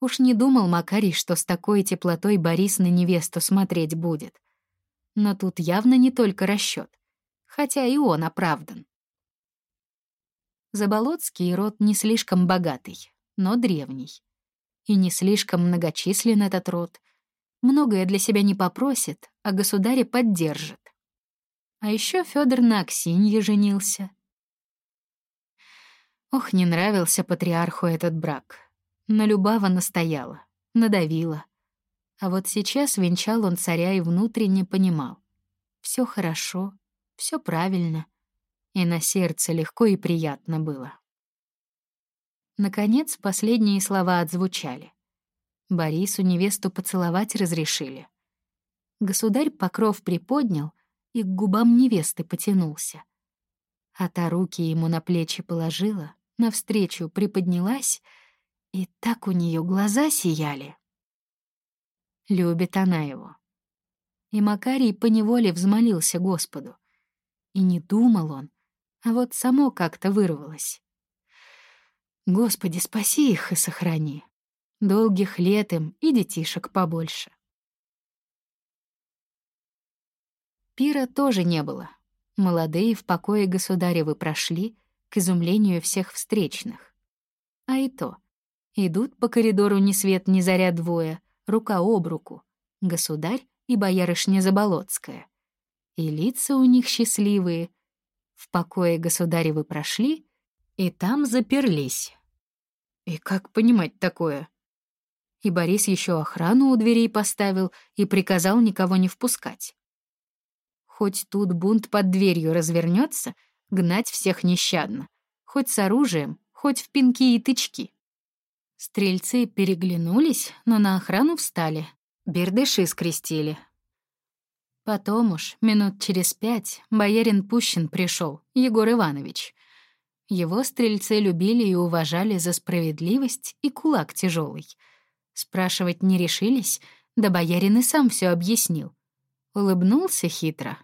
Speaker 1: уж не думал Макарий, что с такой теплотой Борис на невесту смотреть будет. Но тут явно не только расчет, хотя и он оправдан. Заболоцкий род не слишком богатый, но древний. И не слишком многочислен этот род. Многое для себя не попросит, а государя поддержит. А еще Федор на Аксинье женился. Ох, не нравился патриарху этот брак. На Любава настояла, надавила. А вот сейчас венчал он царя и внутренне понимал. Все хорошо, все правильно — и на сердце легко и приятно было. Наконец, последние слова отзвучали. Борису невесту поцеловать разрешили. Государь покров приподнял и к губам невесты потянулся. А та руки ему на плечи положила, навстречу приподнялась, и так у нее глаза сияли. Любит она его. И Макарий поневоле взмолился Господу. И не думал он, а вот само как-то вырвалось. Господи, спаси их и сохрани. Долгих лет им и детишек побольше. Пира тоже не было. Молодые в покое государевы прошли, к изумлению всех встречных. А и то. Идут по коридору ни свет ни заря двое, рука об руку. Государь и боярышня Заболоцкая. И лица у них счастливые. В покое государевы прошли, и там заперлись. И как понимать такое? И Борис еще охрану у дверей поставил и приказал никого не впускать. Хоть тут бунт под дверью развернется, гнать всех нещадно. Хоть с оружием, хоть в пинки и тычки. Стрельцы переглянулись, но на охрану встали. Бердыши скрестили. Потом уж, минут через пять, боярин Пущин пришел, Егор Иванович. Его стрельцы любили и уважали за справедливость и кулак тяжелый. Спрашивать не решились, да боярин и сам все объяснил. Улыбнулся хитро,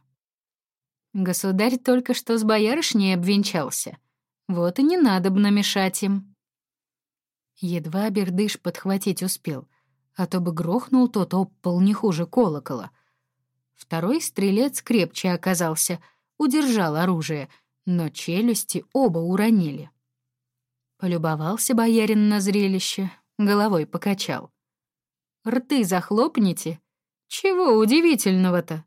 Speaker 1: Государь только что с боярышней обвенчался. Вот и не надо бы намешать им. Едва бердыш подхватить успел, а то бы грохнул тот об пол не хуже колокола. Второй стрелец крепче оказался, удержал оружие, но челюсти оба уронили. Полюбовался боярин на зрелище, головой покачал. «Рты захлопните? Чего удивительного-то?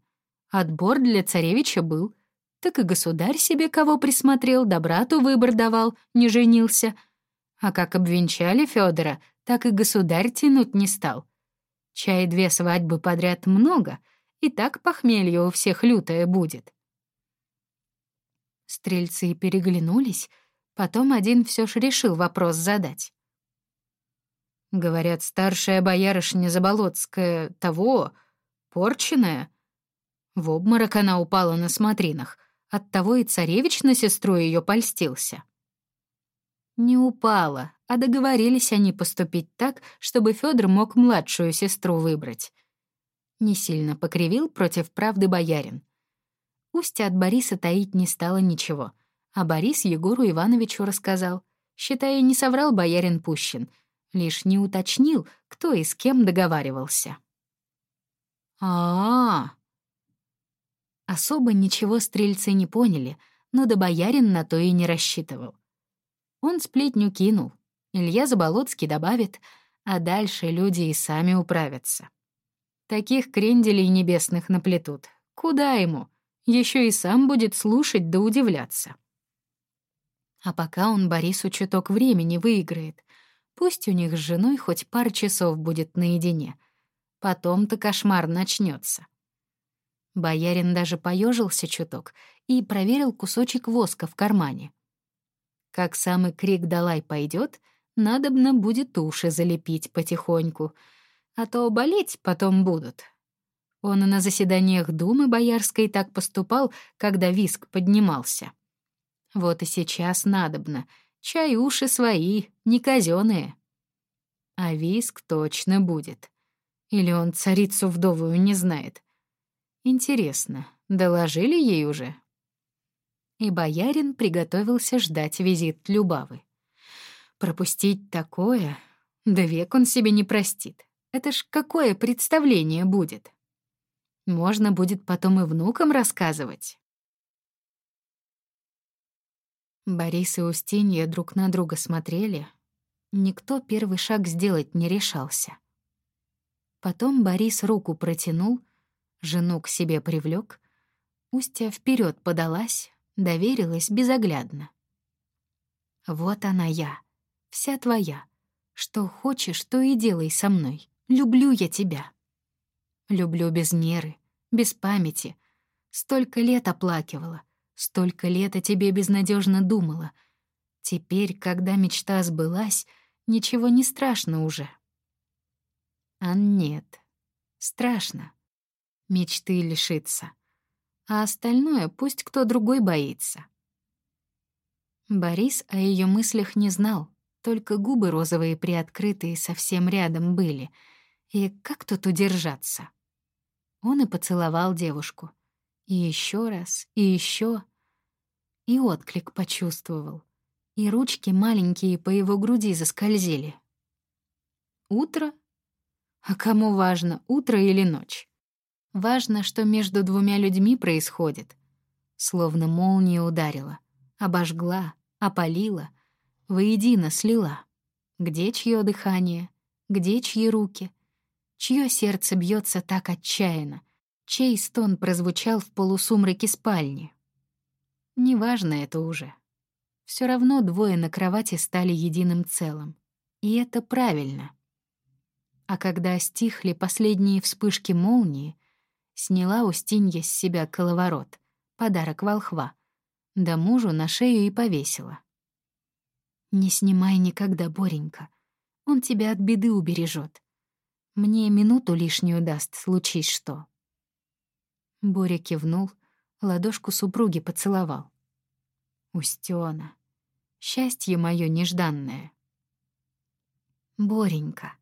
Speaker 1: Отбор для царевича был, так и государь себе кого присмотрел, да брату выбор давал, не женился. А как обвенчали Федора, так и государь тянуть не стал. Чай две свадьбы подряд много, и так похмелье у всех лютое будет. Стрельцы переглянулись, потом один все ж решил вопрос задать. Говорят, старшая боярышня Заболоцкая того, порченная. В обморок она упала на смотринах — Оттого и царевич на сестру ее польстился. Не упала, а договорились они поступить так, чтобы Федор мог младшую сестру выбрать. Не сильно покривил против правды боярин. Устья от Бориса таить не стало ничего, а Борис Егору Ивановичу рассказал, считая, не соврал боярин Пущин, лишь не уточнил, кто и с кем договаривался. «А-а-а!» Особо ничего стрельцы не поняли, но да боярин на то и не рассчитывал. Он сплетню кинул, Илья Заболоцкий добавит, а дальше люди и сами управятся. Таких кренделей небесных наплетут. Куда ему? Еще и сам будет слушать да удивляться. А пока он Борису чуток времени выиграет. Пусть у них с женой хоть пару часов будет наедине. Потом-то кошмар начнется. Боярин даже поежился чуток и проверил кусочек воска в кармане. Как самый крик «Далай» пойдет, надобно будет уши залепить потихоньку, а то болеть потом будут. Он на заседаниях Думы Боярской так поступал, когда виск поднимался. Вот и сейчас надобно. Чай уши свои, не казённые. А виск точно будет. Или он царицу вдовую не знает. Интересно, доложили ей уже? И боярин приготовился ждать визит Любавы. Пропустить такое? Да век он себе не простит. Это ж какое представление будет? Можно будет потом и внукам рассказывать. Борис и Устинья друг на друга смотрели. Никто первый шаг сделать не решался. Потом Борис руку протянул, Жену к себе привлек, Устья вперед подалась, доверилась безоглядно. «Вот она я, вся твоя. Что хочешь, то и делай со мной. Люблю я тебя». Люблю без меры, без памяти. Столько лет оплакивала, столько лет о тебе безнадежно думала. Теперь, когда мечта сбылась, ничего не страшно уже. А нет, страшно мечты лишиться. А остальное пусть кто другой боится. Борис о ее мыслях не знал, только губы розовые приоткрытые совсем рядом были. И как тут удержаться? Он и поцеловал девушку. И еще раз, и еще. И отклик почувствовал. И ручки маленькие по его груди заскользили. Утро? А кому важно, утро или ночь? Важно, что между двумя людьми происходит. Словно молния ударила, обожгла, опалила, воедино слила. Где чье дыхание, где чьи руки, чье сердце бьется так отчаянно, чей стон прозвучал в полусумраке спальни. Неважно это уже. Все равно двое на кровати стали единым целым. И это правильно. А когда стихли последние вспышки молнии, сняла Устинья с себя коловорот, подарок волхва, да мужу на шею и повесила. «Не снимай никогда, Боренька. Он тебя от беды убережет. Мне минуту лишнюю даст, случись что». Боря кивнул, ладошку супруги поцеловал. Устёна, счастье моё нежданное. Боренька.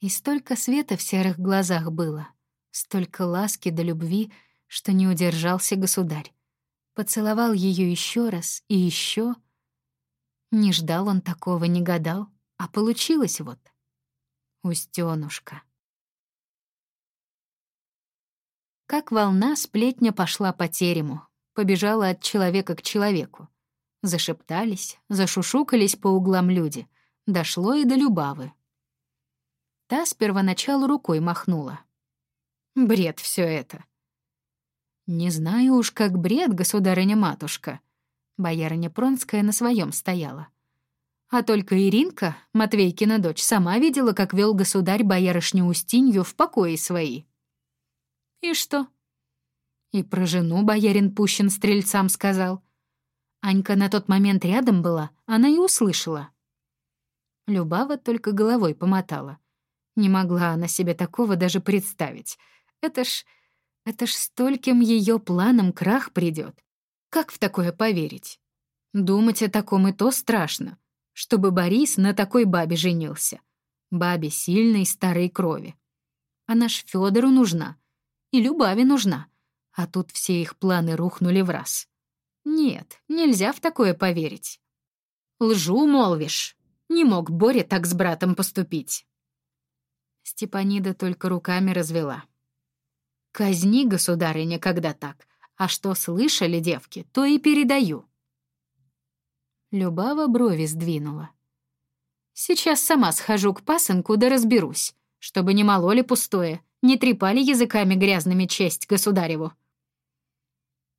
Speaker 1: И столько света в серых глазах было, столько ласки до любви, что не удержался государь. Поцеловал её ещё раз и ещё. Не ждал он такого, не гадал, а получилось вот. Устёнушка. Как волна сплетня пошла по терему, побежала от человека к человеку. Зашептались, зашушукались по углам люди. Дошло и до Любавы. Та с первоначалу рукой махнула. Бред все это. Не знаю уж, как бред, государыня-матушка. Боярыня Пронская на своем стояла. А только Иринка, Матвейкина дочь, сама видела, как вел государь боярышню Устинью в покои свои. И что? И про жену боярин Пущин стрельцам сказал. Анька на тот момент рядом была, она и услышала. Любава только головой помотала. Не могла она себе такого даже представить. Это ж... это ж стольким ее планам крах придет. Как в такое поверить? Думать о таком и то страшно, чтобы Борис на такой бабе женился. Бабе сильной старой крови. Она ж Федору нужна, и Любави нужна. А тут все их планы рухнули в раз. Нет, нельзя в такое поверить. Лжу, молвишь. Не мог Боря так с братом поступить. Степанида только руками развела. Казни, государыня, когда так. А что слышали девки, то и передаю. Любава брови сдвинула. Сейчас сама схожу к пасынку да разберусь, чтобы не мололи пустое, не трепали языками грязными честь государеву.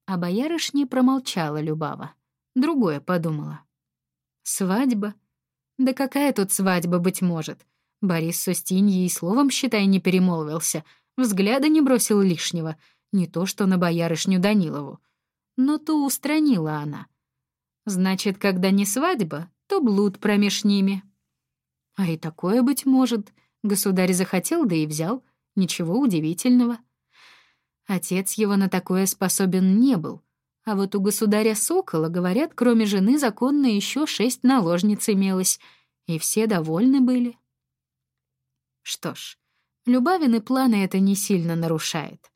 Speaker 1: А боярышня промолчала Любава. Другое подумала. Свадьба? Да какая тут свадьба, быть может? Борис с Устиньей словом, считай, не перемолвился, взгляда не бросил лишнего, не то что на боярышню Данилову. Но ту устранила она. Значит, когда не свадьба, то блуд промеж ними. А и такое, быть может, государь захотел, да и взял — Ничего удивительного. Отец его на такое способен не был. А вот у государя Сокола, говорят, кроме жены законно еще шесть наложниц имелось, и все довольны были. Что ж, Любавины планы это не сильно нарушает.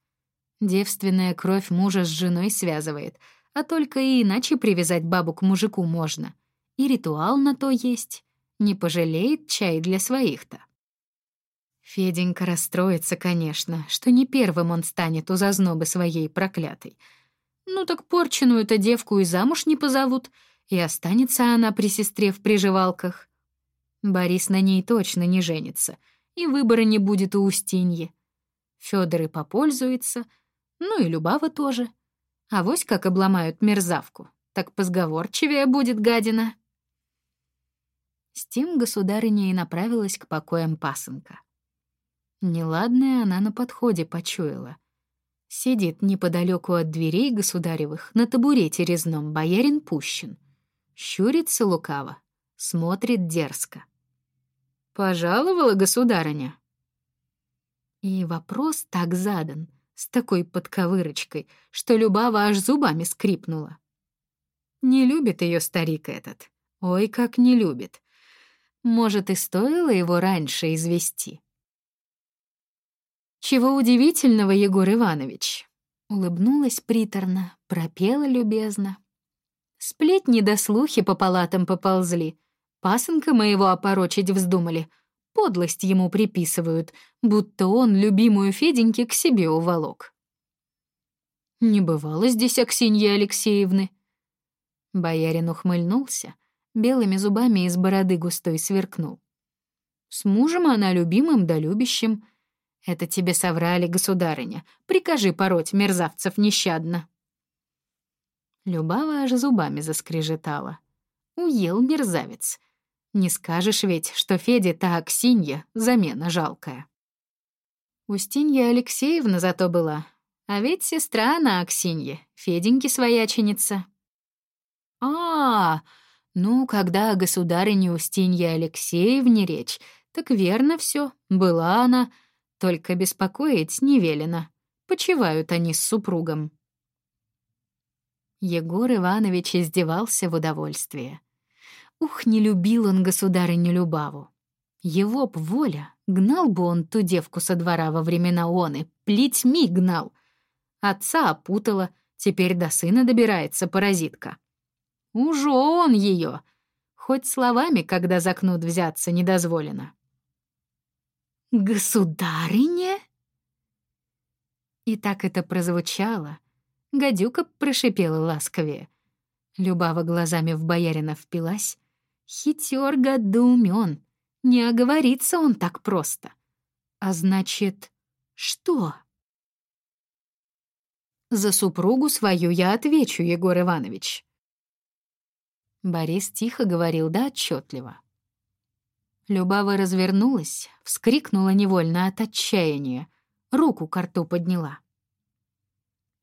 Speaker 1: Девственная кровь мужа с женой связывает, а только и иначе привязать бабу к мужику можно. И ритуал на то есть. Не пожалеет чай для своих-то. Феденька расстроится, конечно, что не первым он станет у зазнобы своей проклятой. Ну так порченую-то девку и замуж не позовут, и останется она при сестре в приживалках. Борис на ней точно не женится, и выбора не будет у Устиньи. Фёдор и попользуется, ну и Любава тоже. А вось как обломают мерзавку, так позговорчивее будет гадина. С тем государыня и направилась к покоям пасынка. Неладное она на подходе почуяла. Сидит неподалеку от дверей государевых на табурете резном боярин Пущин. Щурится лукаво, смотрит дерзко. «Пожаловала, государыня?» И вопрос так задан, с такой подковырочкой, что Любава аж зубами скрипнула. Не любит ее старик этот. Ой, как не любит. Может, и стоило его раньше извести.
Speaker 2: Чего удивительного, Егор Иванович? Улыбнулась приторно, пропела любезно. Сплетни да слухи по палатам поползли. Пасынка моего опорочить вздумали. Подлость ему приписывают, будто он любимую Феденьки к себе уволок. Не бывало здесь Аксиньи Алексеевны. Боярин ухмыльнулся, белыми зубами из бороды густой сверкнул. С мужем она любимым да любящим. Это тебе соврали, государыня. Прикажи пороть мерзавцев нещадно. Любава аж зубами заскрежетала. Уел мерзавец. Не скажешь ведь, что Феде та Аксинья замена жалкая. Устинья Алексеевна зато была. А ведь сестра она Аксинье, Феденьки свояченица. -а, а, ну, когда о государыне Устинье Алексеевне речь, так верно все, была она, только беспокоить не велено. Почивают они с супругом. Егор Иванович издевался в удовольствие. Ух, не любил он государыню Любаву. Его б воля, гнал бы он ту девку со двора во времена оны, плетьми гнал. Отца опутала, теперь до сына добирается паразитка. Уже он ее, хоть словами, когда закнут взяться, не дозволено. «Государыня?» И так это прозвучало, Гадюка прошипела ласковее. Любава глазами в боярина впилась. Хитер году умен. Не оговорится он так просто. А значит, что? За супругу свою я отвечу, Егор Иванович. Борис тихо говорил, да отчетливо. Любава развернулась, вскрикнула невольно от отчаяния, руку к рту подняла.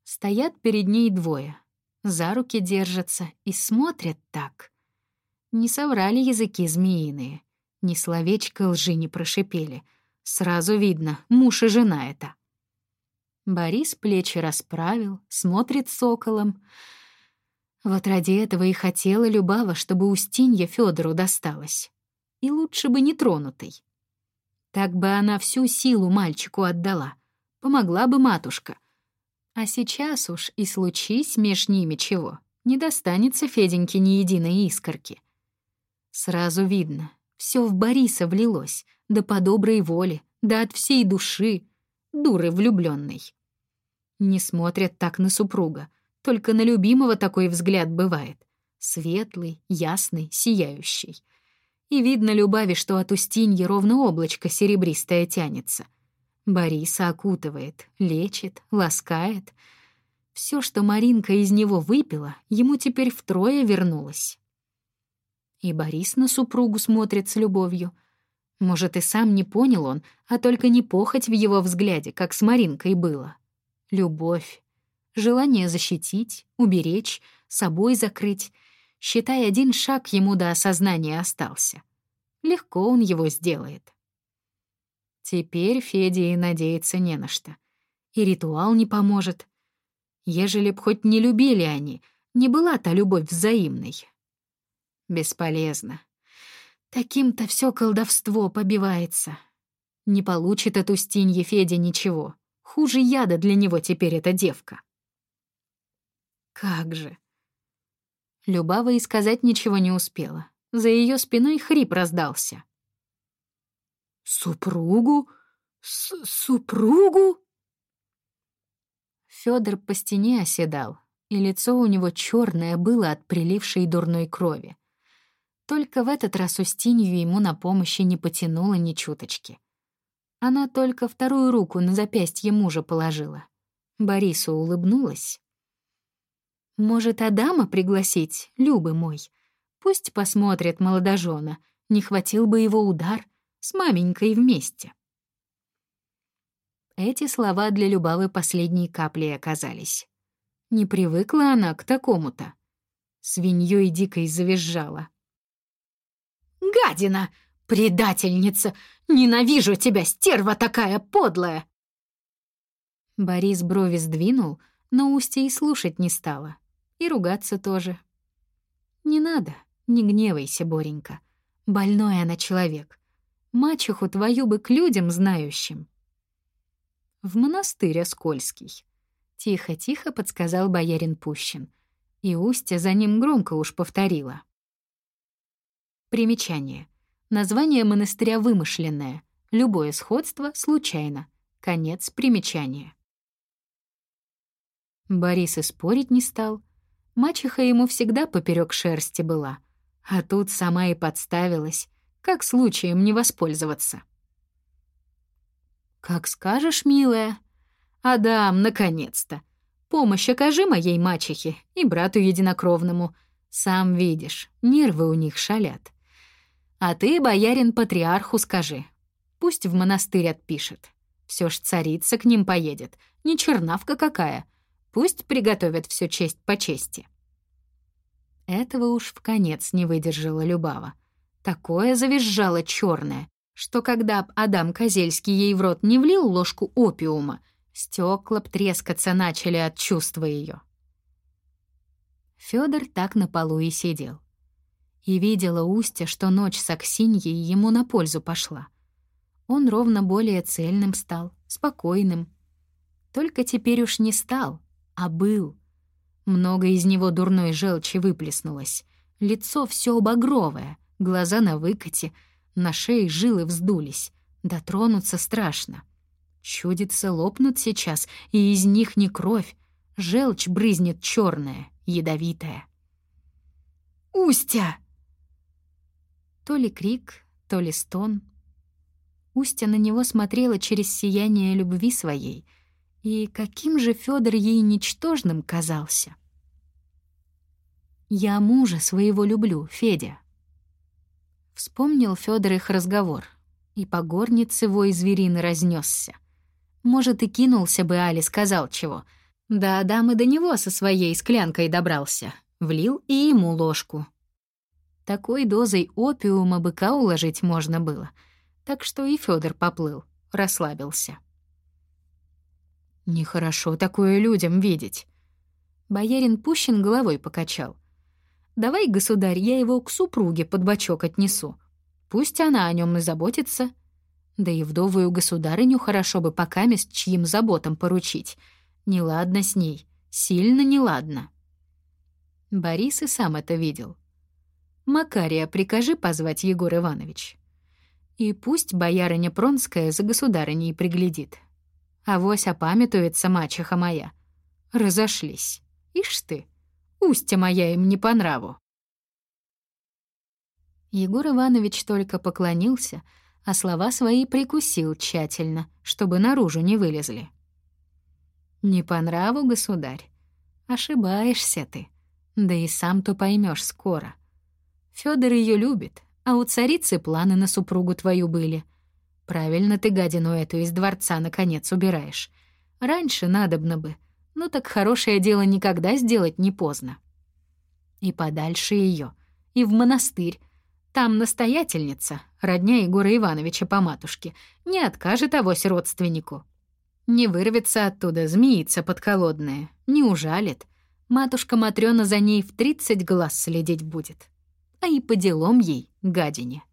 Speaker 2: Стоят перед ней двое. За руки держатся и смотрят так. Не соврали языки змеиные. Ни словечко лжи не прошипели. Сразу видно, муж и жена это. Борис плечи расправил, смотрит соколом. Вот ради этого и хотела Любава, чтобы Устинья Федору досталась. И лучше бы не тронутой. Так бы она всю силу мальчику отдала. Помогла бы матушка. А сейчас уж и случись меж ними чего, не достанется Феденьке ни единой искорки. Сразу видно, все в Бориса влилось, да по доброй воле, да от всей души, дуры влюбленной. Не смотрят так на супруга, только на любимого такой взгляд бывает. Светлый, ясный, сияющий. И видно Любави, что от Устиньи ровно облачко серебристое тянется — Бориса окутывает, лечит, ласкает. Все, что Маринка из него выпила, ему теперь втрое вернулось. И Борис на супругу смотрит с любовью. Может, и сам не понял он, а только не похоть в его взгляде, как с Маринкой было. Любовь. Желание защитить, уберечь, собой закрыть. Считай, один шаг ему до осознания остался. Легко он его сделает. Теперь Феде и надеяться не на что. И ритуал не поможет. Ежели б хоть не любили они, не была та любовь взаимной. Бесполезно. Таким-то все колдовство побивается. Не получит от Устиньи Федя ничего. Хуже яда для него теперь эта девка. Как же. Любава и сказать ничего не успела. За ее спиной хрип раздался. Супругу? С супругу? Федор по стене оседал, и лицо у него черное было от прилившей дурной крови. Только в этот раз Устинью ему на помощи не потянула ни чуточки. Она только вторую руку на запястье мужа положила. Борису улыбнулась. «Может, Адама пригласить, Любы мой? Пусть посмотрит молодожена, не хватил бы его удар, с маменькой вместе. Эти слова для Любавы последней каплей оказались. Не привыкла она к такому-то. Свиньей дикой завизжала. «Гадина! Предательница! Ненавижу тебя, стерва такая подлая!» Борис брови сдвинул, но Устья и слушать не стала. И ругаться тоже. «Не надо, не гневайся, Боренька. Больной она человек. Мачеху твою бы к людям знающим.
Speaker 1: В монастырь Оскольский. Тихо-тихо подсказал боярин Пущин. И Устья за ним громко уж повторила. Примечание. Название монастыря вымышленное. Любое сходство случайно. Конец примечания. Борис и спорить не стал. Мачеха ему всегда поперек шерсти была. А тут сама и подставилась. Как случаем не воспользоваться? «Как скажешь, милая», «Адам, наконец-то! Помощь окажи моей мачехе и брату единокровному. Сам видишь, нервы у них шалят. А ты, боярин, патриарху скажи. Пусть в монастырь отпишет. Все ж царица к ним поедет, не чернавка какая. Пусть приготовят все честь по чести». Этого уж в конец не выдержала Любава. Такое завизжало черное, что когда Адам Козельский ей в рот не влил ложку опиума, Стекла б трескаться начали от чувства ее. Федор так на полу и сидел. И видела Устя, что ночь с Аксиньей ему на пользу пошла. Он ровно более цельным стал, спокойным. Только теперь уж не стал, а был. Много из него дурной желчи выплеснулось. Лицо все багровое, глаза на выкате, на шее жилы вздулись. Дотронуться страшно. Чудится, лопнут сейчас, и из них не кровь. Желчь брызнет черная, ядовитая. «Устя!» То ли крик, то ли стон. Устя на него смотрела через сияние любви своей, и каким же Федор ей ничтожным казался. «Я мужа своего люблю, Федя». Вспомнил Федор их разговор, и по горнице вой зверины разнесся. Может, и кинулся бы Али, сказал чего. Да Адам и до него со своей склянкой добрался. Влил и ему ложку. Такой дозой опиума быка уложить можно было. Так что и Федор поплыл, расслабился. Нехорошо такое людям видеть. Боярин Пущин головой покачал. «Давай, государь, я его к супруге под бочок отнесу. Пусть она о нем и заботится. Да и вдовую государыню хорошо бы покамест чьим заботам поручить. Неладно с ней, сильно неладно. Борис и сам это видел. «Макария, прикажи позвать Егор Иванович. И пусть боярыня Пронская за государыней приглядит. Авось опамятуется мачеха моя. Разошлись. Ишь ты, устья моя им не по нраву». Егор Иванович только поклонился — а слова свои прикусил тщательно, чтобы наружу не вылезли. «Не по нраву, государь. Ошибаешься ты. Да и сам то поймешь скоро. Фёдор ее любит, а у царицы планы на супругу твою были. Правильно ты гадину эту из дворца наконец убираешь. Раньше надобно бы, ну так хорошее дело никогда сделать не поздно. И подальше ее, и в монастырь, там настоятельница, родня Егора Ивановича по матушке, не откажет авось родственнику. Не вырвется оттуда змеица подколодная, не ужалит. Матушка Матрёна за ней в тридцать глаз следить будет. А и по делам ей, гадине.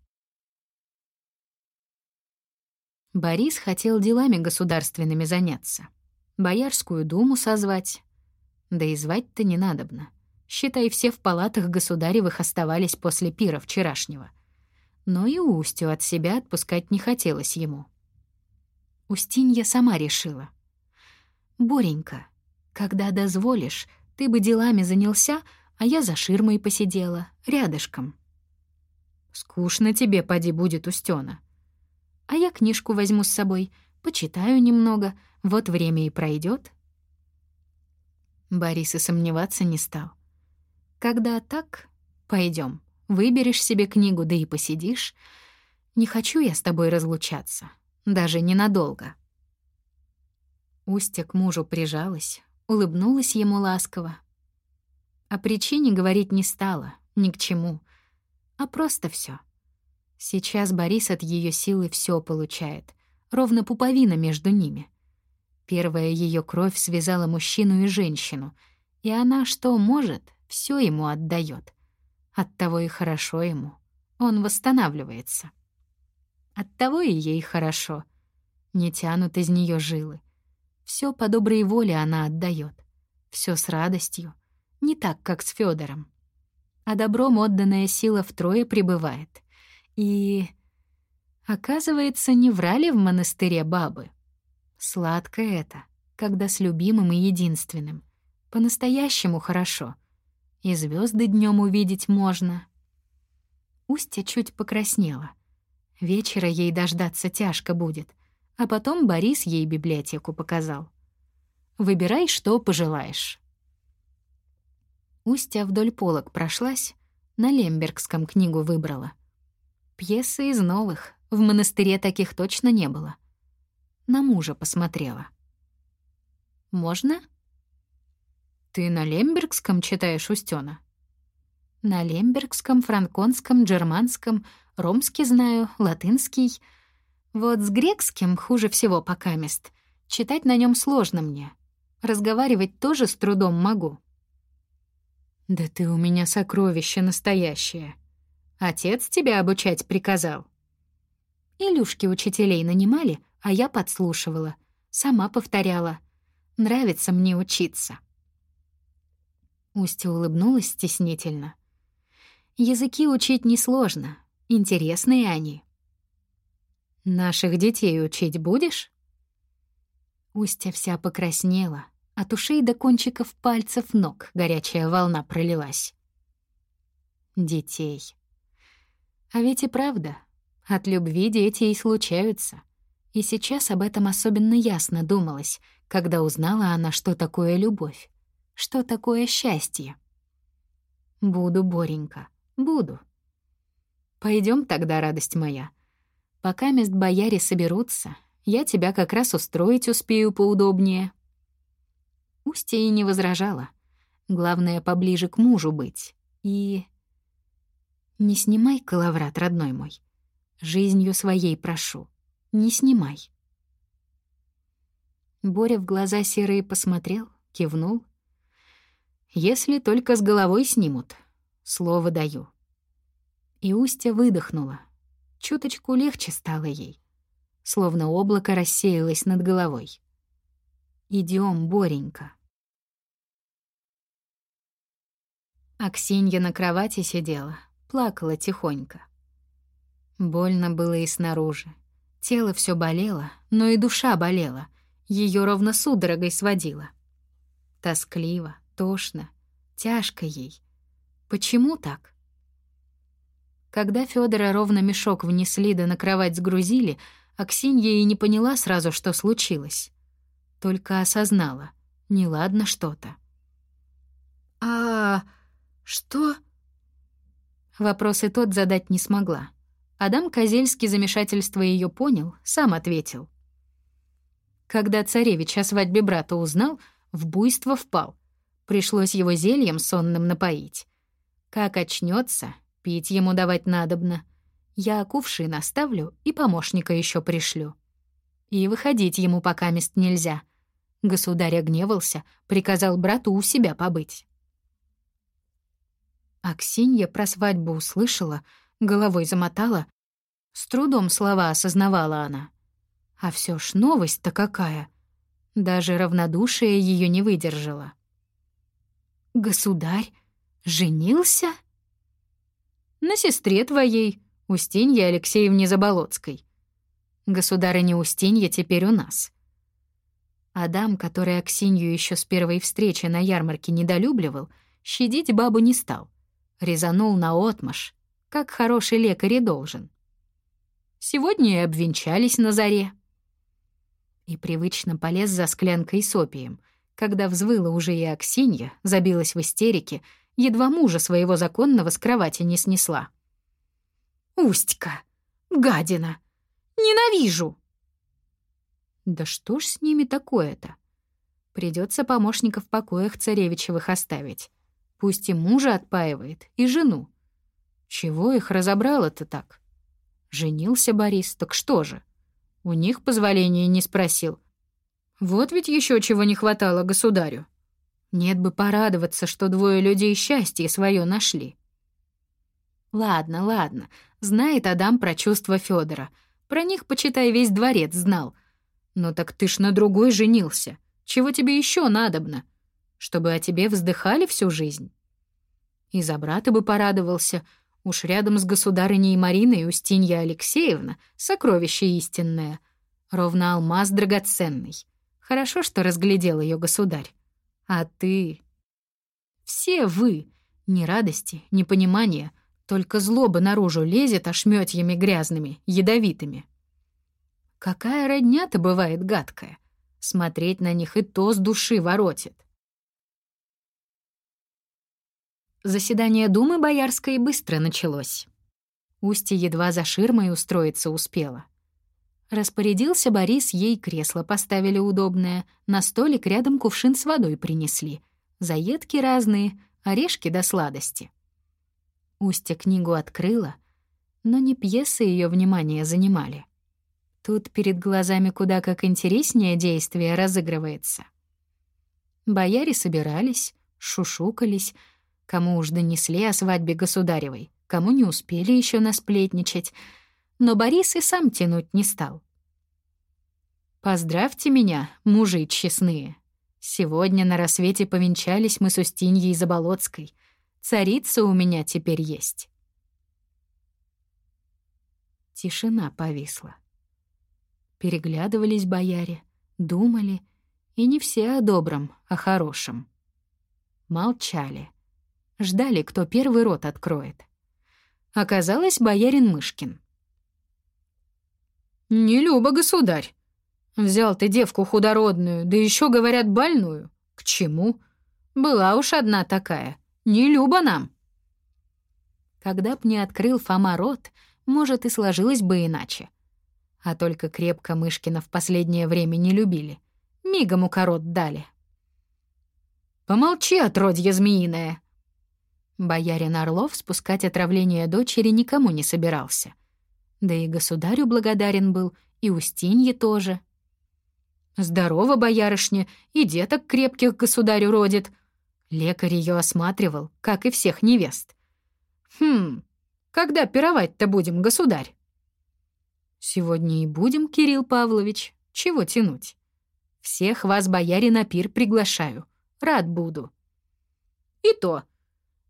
Speaker 1: Борис хотел делами государственными заняться. Боярскую думу созвать. Да и звать-то не надобно. Считай, все в палатах государевых оставались после пира вчерашнего. Но и Устью от себя отпускать не хотелось ему. Устинья сама решила. «Боренька, когда дозволишь, ты бы делами занялся, а я за ширмой посидела, рядышком». «Скучно тебе, поди, будет, Устёна». «А я книжку возьму с собой, почитаю немного, вот время и пройдет. Борис и сомневаться не стал. Когда так, пойдем, выберешь себе книгу, да и посидишь. Не хочу я с тобой разлучаться, даже ненадолго. Устья к мужу прижалась, улыбнулась ему ласково. О причине говорить не стала, ни к чему, а просто все. Сейчас Борис от ее силы все получает, ровно пуповина между ними. Первая ее кровь связала мужчину и женщину, и она что может, все ему отдает. Оттого и хорошо ему. Он восстанавливается. Оттого и ей хорошо. Не тянут из нее жилы. Все по доброй воле она отдает, все с радостью, не так, как с Федором. А добром отданная сила втрое пребывает. И... Оказывается, не врали в монастыре бабы. Сладко это, когда с любимым и единственным. По-настоящему хорошо. И звезды днем увидеть можно. Устья чуть покраснела. Вечера ей дождаться тяжко будет. А потом Борис ей библиотеку показал. Выбирай, что пожелаешь. Устья вдоль полок прошлась, на Лембергском книгу выбрала. Пьесы из новых, в монастыре таких точно не было. На мужа посмотрела. «Можно?» «Ты на Лембергском читаешь Устёна?» «На Лембергском, франконском, джерманском, ромский знаю, латынский. Вот с грекским хуже всего пока мест. Читать на нем сложно мне. Разговаривать тоже с трудом могу». «Да ты у меня сокровище настоящее. Отец тебя обучать приказал». Илюшки учителей нанимали, а я подслушивала. Сама повторяла. Нравится мне учиться. Устья улыбнулась стеснительно. Языки учить несложно. Интересные они. «Наших детей учить будешь?» Устья вся покраснела, от ушей до кончиков пальцев ног горячая волна пролилась. Детей. А ведь и правда, от любви дети и случаются. И сейчас об этом особенно ясно думалось, когда узнала она, что такое любовь, что такое счастье. Буду, Боренька, буду. Пойдем тогда, радость моя. Пока мест бояре соберутся, я тебя как раз устроить успею поудобнее. Устья и не возражала. Главное, поближе к мужу быть. И... Не снимай коловрат, родной мой. Жизнью своей прошу. Не снимай. Боря в глаза серые посмотрел, кивнул. Если только с головой снимут, слово даю. И Устья выдохнула. Чуточку легче стало ей. Словно облако рассеялось над головой. Идем, Боренька. Аксинья на кровати сидела, плакала тихонько. Больно было и снаружи. Тело все болело, но и душа болела. Ее ровно судорогой сводило. Тоскливо, тошно, тяжко ей. Почему так? Когда Федора ровно мешок внесли да на кровать сгрузили, Аксинья и не поняла сразу, что случилось. Только осознала. Неладно что-то. «А что?» Вопрос и тот задать не смогла. Адам Козельский замешательство ее понял, сам ответил. Когда царевич о свадьбе брата узнал, в буйство впал. Пришлось его зельем сонным напоить. Как очнется, пить ему давать надобно. Я кувшин оставлю и помощника еще пришлю. И выходить ему пока мест нельзя. Государь огневался, приказал брату у себя побыть. Аксинья про свадьбу услышала, головой замотала. С трудом слова осознавала она. А все ж новость-то какая. Даже равнодушие ее не выдержало. «Государь женился?» «На сестре твоей, Устинье Алексеевне Заболоцкой. Государыня Устинья теперь у нас. Адам, который Аксинью еще с первой встречи на ярмарке недолюбливал, щадить бабу не стал. Резанул на отмаш, как хороший лекарь и должен. Сегодня и обвенчались на заре. И привычно полез за склянкой с опием, когда взвыла уже и Аксинья, забилась в истерике, едва мужа своего законного с кровати не снесла. «Устька! Гадина! Ненавижу!» Да что ж с ними такое-то? Придется помощников в покоях царевичевых оставить. Пусть и мужа отпаивает, и жену. Чего их разобрало-то так? Женился Борис, так что же? У них позволения не спросил. Вот ведь еще чего не хватало государю. Нет бы порадоваться, что двое людей счастье свое нашли. Ладно, ладно, знает Адам про чувства Федора. Про них, почитай, весь дворец знал —
Speaker 2: «Ну так ты ж на другой женился. Чего тебе еще надобно? Чтобы о тебе вздыхали всю жизнь?» И за брата бы порадовался. Уж рядом с государыней Мариной Устинья Алексеевна — сокровище истинное. Ровно алмаз драгоценный. Хорошо, что разглядел ее государь. А ты... Все вы. Ни радости, ни понимания. Только злоба наружу лезет ошметьями грязными, ядовитыми. Какая родня-то бывает гадкая. Смотреть на них и то с души воротит. Заседание Думы Боярской быстро началось. Устья едва за ширмой устроиться успела. Распорядился Борис, ей кресло поставили удобное, на столик рядом кувшин с водой принесли. Заедки разные, орешки до сладости. Устья книгу открыла, но не пьесы ее внимание занимали. Тут перед глазами куда как интереснее действие разыгрывается. Бояре собирались, шушукались, Кому уж донесли о свадьбе государевой, кому не успели еще насплетничать. Но Борис и сам тянуть не стал. «Поздравьте меня, мужи честные. Сегодня на рассвете повенчались мы с Устиньей Заболоцкой. Царица у меня теперь есть». Тишина повисла. Переглядывались бояре, думали, и не все о добром, о хорошем. Молчали ждали, кто первый рот откроет. Оказалось, боярин Мышкин. «Не Люба, государь. Взял ты девку худородную, да еще говорят, больную. К чему? Была уж одна такая. Не Люба нам». Когда б не открыл Фома рот, может, и сложилось бы иначе. А только крепко Мышкина в последнее время не любили. Мигом укорот дали. «Помолчи, отродье змеиное!» Боярин Орлов спускать отравление дочери никому не собирался. Да и государю благодарен был, и Устинье тоже. «Здорово, боярышня, и деток крепких государю родит». Лекарь ее осматривал, как и всех невест. «Хм, когда пировать-то будем, государь?» «Сегодня и будем, Кирилл Павлович. Чего тянуть? Всех вас, бояре, на пир приглашаю. Рад буду». «И то,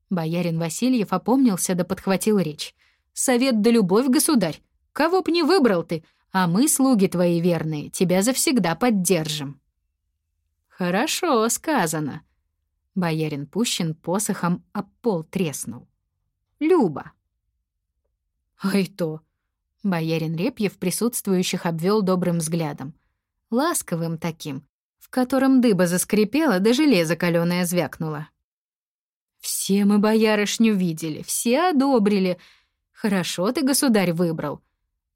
Speaker 2: Боярин Васильев опомнился да подхватил речь. «Совет да любовь, государь! Кого б не выбрал ты, а мы, слуги твои верные, тебя завсегда поддержим». «Хорошо сказано». Боярин Пущин посохом об пол треснул. «Люба». «Ай то!» Боярин Репьев присутствующих обвел добрым взглядом. Ласковым таким, в котором дыба заскрипела, да железо калёное звякнуло. Все мы боярышню видели, все одобрили. Хорошо ты, государь, выбрал.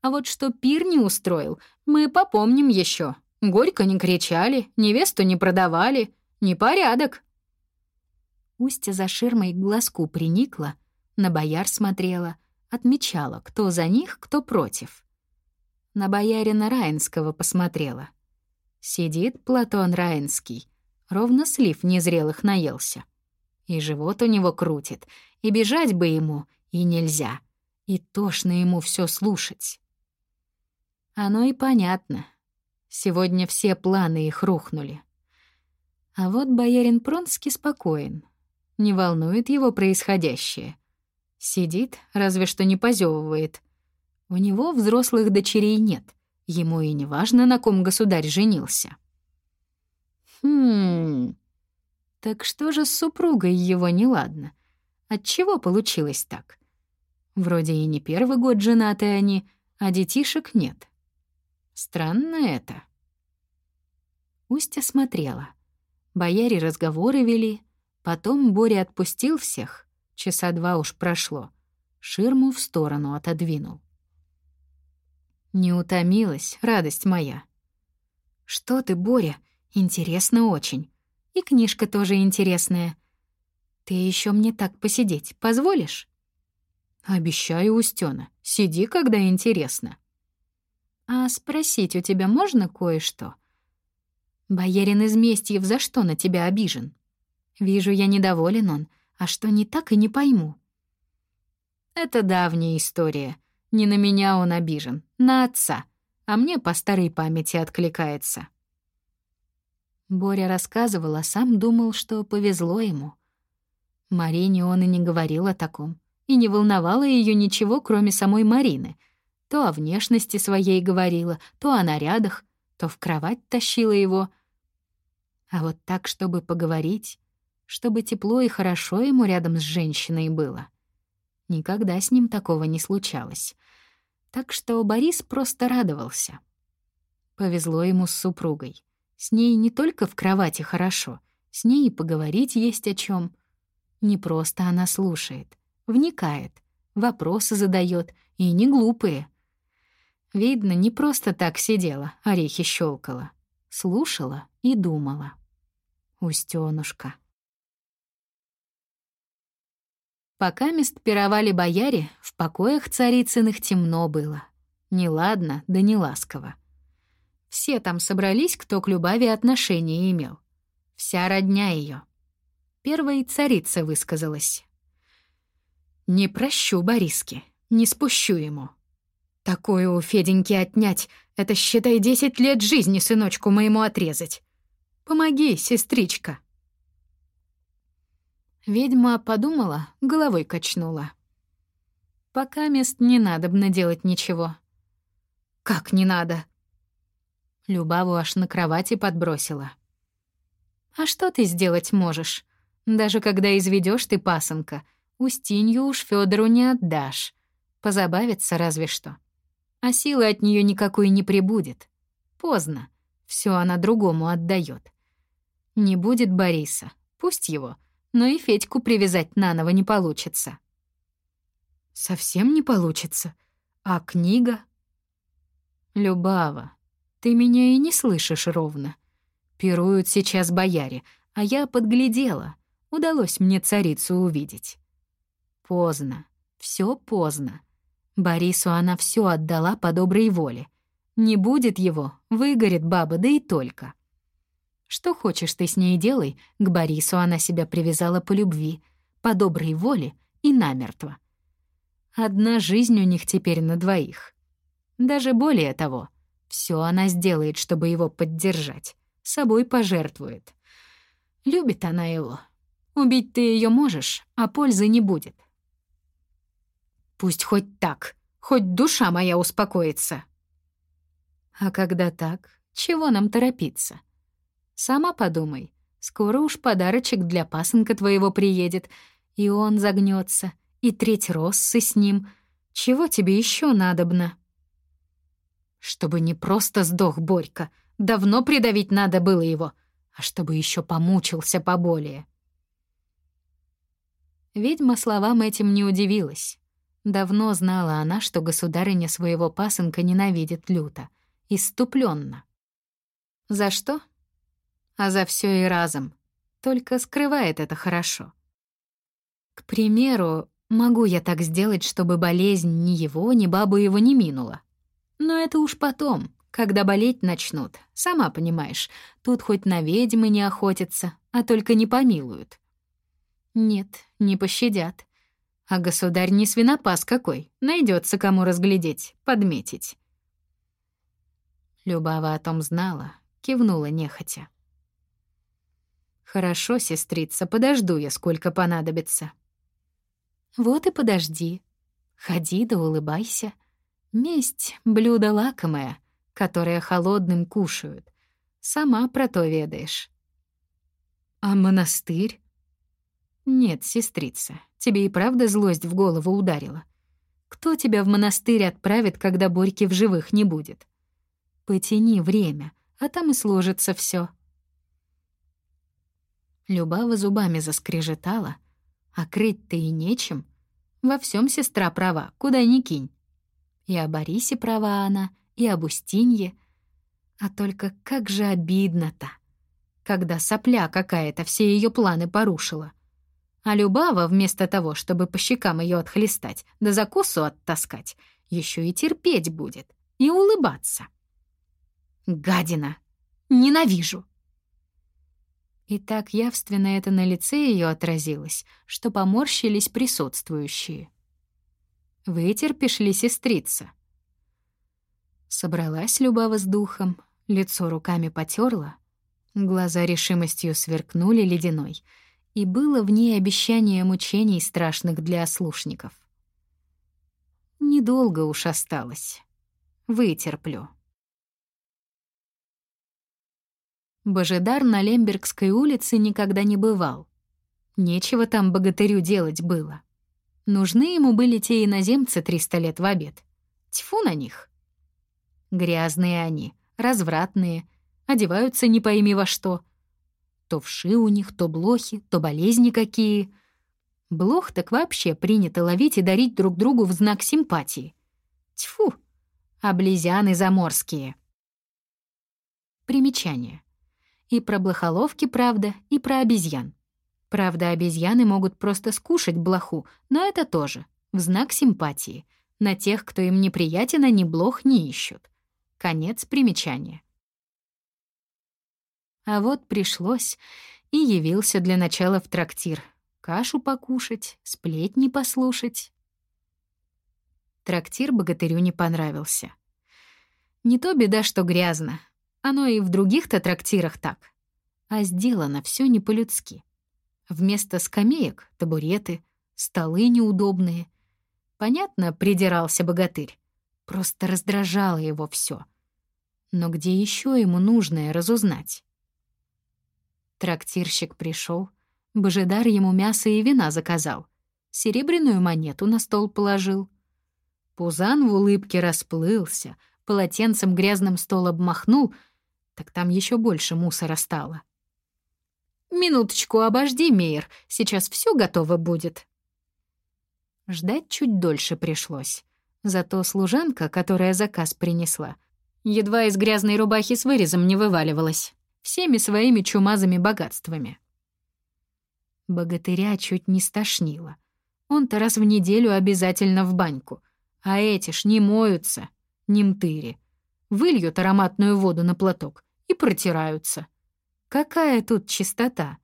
Speaker 2: А вот что пир не устроил, мы попомним еще. Горько не кричали, невесту не продавали. Непорядок. Устья за ширмой к глазку приникла, на бояр смотрела, отмечала, кто за них, кто против. На боярина Раинского посмотрела. Сидит Платон Раинский, ровно слив незрелых наелся. И живот у него крутит, и бежать бы ему, и нельзя. И тошно ему все слушать. Оно и понятно. Сегодня все планы их рухнули. А вот боярин Пронский спокоен. Не волнует его происходящее. Сидит, разве что не позевывает. У него взрослых дочерей нет. Ему и не важно, на ком государь женился. Хм... Так что же с супругой его неладно? Отчего получилось так? Вроде и не первый год женаты они, а детишек нет. Странно это. Устья смотрела. Бояре разговоры вели. Потом Боря отпустил всех. Часа два уж прошло. Ширму в сторону отодвинул. Не утомилась, радость моя. «Что ты, Боря? Интересно очень. И книжка тоже интересная. Ты еще мне так посидеть позволишь? Обещаю, Устёна, сиди, когда интересно. А спросить у тебя можно кое-что? Боярин из Местьев за что на тебя обижен? Вижу, я недоволен он, а что не так и не пойму. Это давняя история. Не на меня он обижен, на отца. а мне по старой памяти откликается.
Speaker 1: Боря рассказывал, а сам думал, что повезло ему. Марине он и не говорил о таком, и не волновало ее ничего, кроме самой Марины. То о внешности своей говорила, то о нарядах, то в кровать тащила его. А вот так, чтобы поговорить, чтобы тепло и хорошо ему рядом с женщиной было. Никогда с ним такого не случалось. Так что Борис просто радовался. Повезло ему с супругой. С ней не только в кровати хорошо, с ней и поговорить есть о чем. Не просто она слушает, вникает, вопросы задает и не глупые. Видно, не просто так сидела, орехи щелкала, слушала и думала. Устёнушка. Пока мест пировали бояре, в покоях царицыных темно было. Неладно, да не ласково. Все там собрались, кто к Любави отношения имел. Вся родня ее. Первая царица высказалась. «Не прощу Бориски, не спущу ему. Такое у Феденьки отнять — это, считай, десять лет жизни сыночку моему отрезать. Помоги, сестричка». Ведьма подумала, головой качнула. «Пока мест не надо б наделать ничего». «Как не надо?» Любаву аж на кровати подбросила. «А что ты сделать можешь? Даже когда изведешь ты пасынка, Устинью уж Федору не отдашь. Позабавиться разве что. А силы от нее никакой не прибудет. Поздно. Все она другому отдает. Не будет Бориса. Пусть его но и Федьку привязать наново не получится. Совсем не получится. А книга? Любава, ты меня и не слышишь ровно. Пируют сейчас бояре, а я подглядела. Удалось мне царицу увидеть. Поздно. Все поздно. Борису она все отдала по доброй воле. Не будет его, выгорит баба, да и только. Что хочешь ты с ней делай, к Борису она себя привязала по любви, по доброй воле и намертво. Одна жизнь у них теперь на двоих. Даже более того, все она сделает, чтобы его поддержать, собой пожертвует. Любит она его. Убить ты ее можешь, а пользы не будет. Пусть хоть так, хоть душа моя успокоится. А когда так, чего нам торопиться? Сама подумай. Скоро уж подарочек для пасынка твоего приедет, и он загнется, и треть россы с ним. Чего тебе еще надобно? Чтобы не просто сдох Борька, давно придавить надо было его, а чтобы еще помучился поболее. Ведьма словам этим не удивилась. Давно знала она, что государыня своего пасынка ненавидит люто, иступленно. За что? а за все и разом. Только скрывает это хорошо. К примеру, могу я так сделать, чтобы болезнь ни его, ни бабу его не минула. Но это уж потом, когда болеть начнут. Сама понимаешь, тут хоть на ведьмы не охотятся, а только не помилуют. Нет, не пощадят. А государь не свинопас какой, найдется кому разглядеть, подметить. Любава о том знала, кивнула нехотя. «Хорошо, сестрица, подожду я, сколько понадобится». «Вот и подожди. Ходи да улыбайся. Месть — блюдо лакомое, которое холодным кушают. Сама про то ведаешь». «А монастырь?» «Нет, сестрица, тебе и правда злость в голову ударила. Кто тебя в монастырь отправит, когда Борьки в живых не будет? Потяни время, а там и сложится все. Любава зубами заскрежетала. А крыть-то и нечем. Во всем сестра права, куда ни кинь. И о Борисе права она, и об Устинье. А только как же обидно-то, когда сопля какая-то все ее планы порушила. А Любава, вместо того, чтобы по щекам ее отхлестать, да за косу оттаскать, еще и терпеть будет, и улыбаться. Гадина! Ненавижу! И так явственно это на лице ее отразилось, что поморщились присутствующие. «Вытерпишь ли, сестрица?» Собралась Любава с духом, лицо руками потерла, глаза решимостью сверкнули ледяной, и было в ней обещание мучений страшных для ослушников. Недолго уж осталось. Вытерплю. Божедар на Лембергской улице никогда не бывал. Нечего там богатырю делать было. Нужны ему были те иноземцы триста лет в обед. Тьфу на них. Грязные они, развратные, одеваются не пойми во что. То вши у них, то блохи, то болезни какие. Блох так вообще принято ловить и дарить друг другу в знак симпатии. Тьфу, облезяны заморские. Примечание. И про блохоловки правда, и про обезьян. Правда, обезьяны могут просто скушать блоху, но это тоже в знак симпатии. На тех, кто им неприятен, они блох не ищут. Конец примечания. А вот пришлось, и явился для начала в трактир. Кашу покушать, сплетни послушать. Трактир богатырю не понравился. Не то беда, что грязно. Оно и в других-то трактирах так. А сделано все не по-людски. Вместо скамеек — табуреты, столы неудобные. Понятно, придирался богатырь. Просто раздражало его все. Но где еще ему нужное разузнать? Трактирщик пришел, Божидар ему мясо и вина заказал, серебряную монету на стол положил. Пузан в улыбке расплылся, полотенцем грязным стол обмахнул, так там еще больше мусора стало. «Минуточку обожди, Мейер, сейчас все готово будет». Ждать чуть дольше пришлось. Зато служанка, которая заказ принесла, едва из грязной рубахи с вырезом не вываливалась, всеми своими чумазыми богатствами. Богатыря чуть не стошнило. Он-то раз в неделю обязательно в баньку, а эти ж не моются, не мтыри. Выльют ароматную воду на платок и протираются. Какая тут чистота?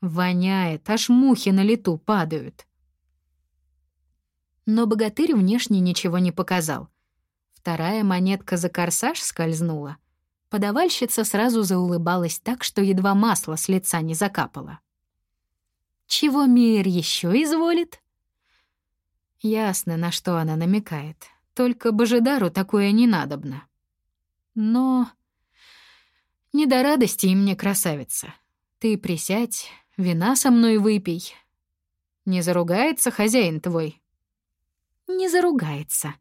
Speaker 1: Воняет, аж мухи на лету падают. Но богатырь внешне ничего не показал. Вторая монетка за корсаж скользнула. Подавальщица сразу заулыбалась так, что едва масло с лица не закапало. «Чего Мейер еще изволит?» Ясно, на что она намекает. Только Божидару такое не надобно. Но не до радости и мне, красавица. Ты присядь, вина со мной выпей. Не заругается хозяин твой? Не заругается.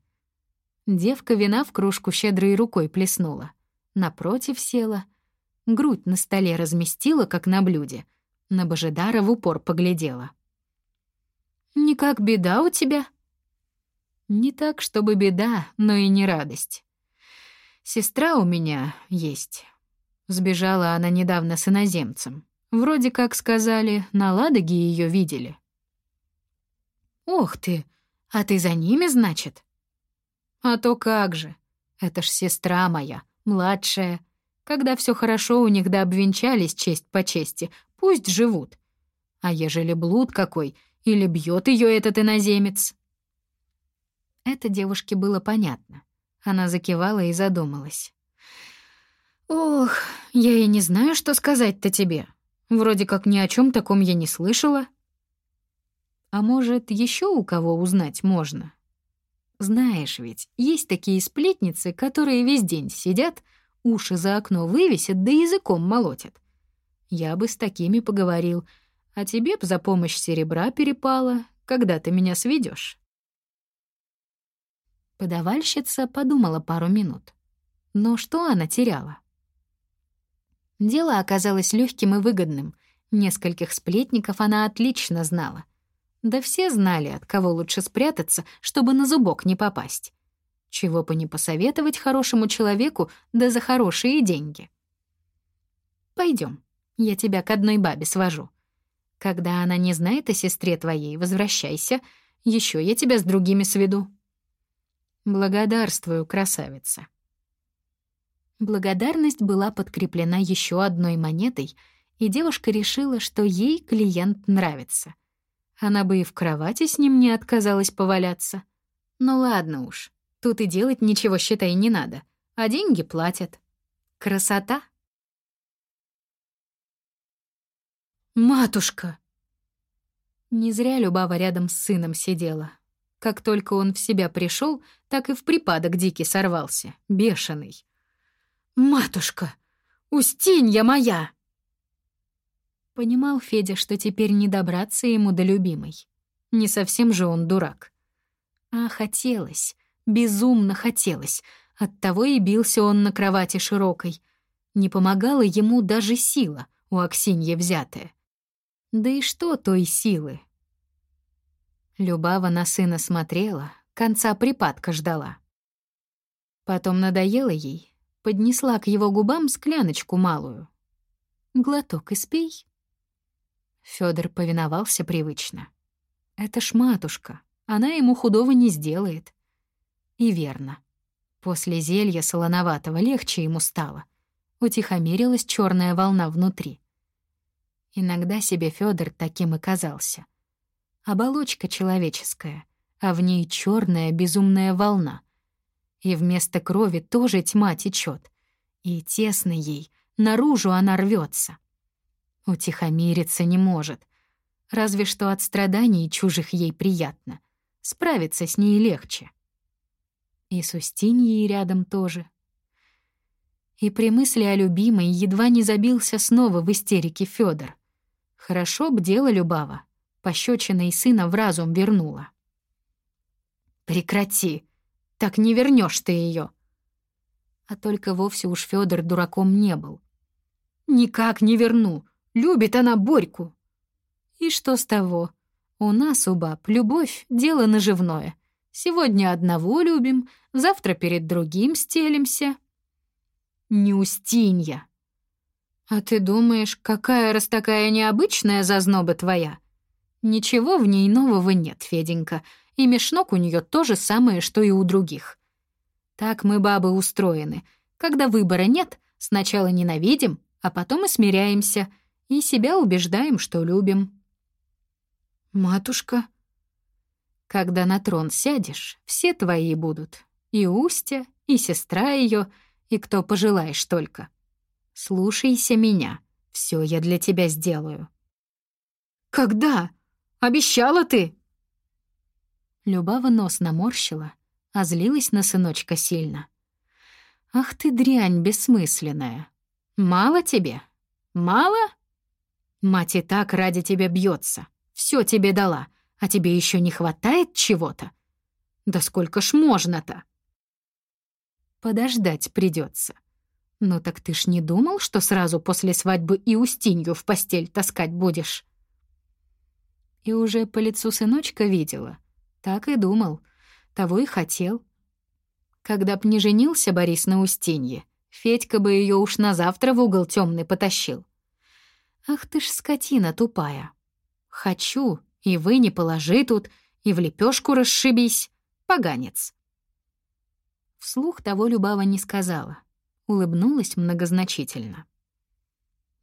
Speaker 1: Девка вина в кружку щедрой рукой плеснула. Напротив села. Грудь на столе разместила, как на блюде. На Божидара в упор поглядела. «Никак беда у тебя?» «Не так, чтобы беда, но и не радость. Сестра у меня есть, Сбежала она недавно с иноземцем. Вроде как сказали, на Ладоге ее видели. «Ох ты! А ты за ними, значит?» «А то как же! Это ж сестра моя, младшая. Когда все хорошо у них да обвенчались честь по чести, пусть живут. А ежели блуд какой, или бьет ее этот иноземец?» Это девушке было понятно. Она закивала и задумалась. «Ох, я и не знаю, что сказать-то тебе. Вроде как ни о чем таком я не слышала». «А может, еще у кого узнать можно?» «Знаешь ведь, есть такие сплетницы, которые весь день сидят, уши за окно вывесят, да языком молотят. Я бы с такими поговорил, а тебе б за помощь серебра перепало, когда ты меня сведешь. Подавальщица подумала пару минут. Но что она теряла? Дело оказалось легким и выгодным. Нескольких сплетников она отлично знала. Да все знали, от кого лучше спрятаться, чтобы на зубок не попасть. Чего бы не посоветовать хорошему человеку, да за хорошие деньги. Пойдем, я тебя к одной бабе свожу. Когда она не знает о сестре твоей, возвращайся, еще я тебя с другими сведу. Благодарствую, красавица. Благодарность была подкреплена еще одной монетой, и девушка решила, что ей клиент нравится. Она бы и в кровати с ним не отказалась поваляться. Ну ладно уж,
Speaker 2: Тут и делать ничего, считай, не надо, а деньги платят. Красота? Матушка! Не зря Любава рядом с сыном сидела. Как только он в себя пришел, так и в припадок дикий сорвался, бешеный. «Матушка! Устинья моя!» Понимал Федя, что теперь не добраться ему до любимой. Не совсем же он дурак. А хотелось, безумно хотелось. Оттого и бился он на кровати широкой. Не помогала ему даже сила, у Аксиньи взятая. Да и что той силы? Любава на сына смотрела, конца припадка ждала. Потом надоело ей, поднесла к его губам скляночку малую. «Глоток испей». Фёдор повиновался привычно. «Это ж матушка, она ему худого не сделает». И верно. После зелья солоноватого легче ему стало. Утихомирилась черная волна внутри. Иногда себе Фёдор таким и казался — оболочка человеческая, а в ней черная безумная волна. И вместо крови тоже тьма течет, и тесно ей, наружу она рвется. Утихомириться не может, разве что от страданий чужих ей приятно, справиться с ней легче. И с Устиньей рядом тоже. И при мысли о любимой едва не забился снова в истерике Фёдор. Хорошо б дело Любава, пощечина и сына в разум вернула. «Прекрати! Так не вернешь ты ее. А только вовсе уж Федор дураком не был. «Никак не верну! Любит она Борьку!» «И что с того? У нас, у баб, любовь — дело наживное. Сегодня одного любим, завтра перед другим стелимся». «Не Устинья!» «А ты думаешь, какая раз такая необычная зазноба твоя? Ничего в ней нового нет, Феденька, и мешнок у нее то же самое, что и у других. Так мы, бабы, устроены. Когда выбора нет, сначала ненавидим, а потом и смиряемся, и себя убеждаем, что любим. Матушка, когда на трон сядешь, все твои будут. И Устя, и сестра ее, и кто пожелаешь только. Слушайся меня, все я для тебя сделаю. Когда? Обещала ты!» Любава нос наморщила, а злилась на сыночка сильно. «Ах ты дрянь бессмысленная! Мало тебе? Мало? Мать и так ради тебя бьется, все тебе дала, а тебе еще не хватает чего-то? Да сколько ж можно-то?» «Подождать придется. Ну так ты ж не думал, что сразу после свадьбы и Устинью в постель таскать будешь?» И уже по лицу сыночка видела. Так и думал, того и хотел. Когда б не женился Борис на Устинье, Федька бы ее уж на завтра в угол темный потащил. Ах ты ж скотина тупая. Хочу, и вы не положи тут, и в лепешку расшибись, поганец. Вслух того Любава не сказала, улыбнулась многозначительно.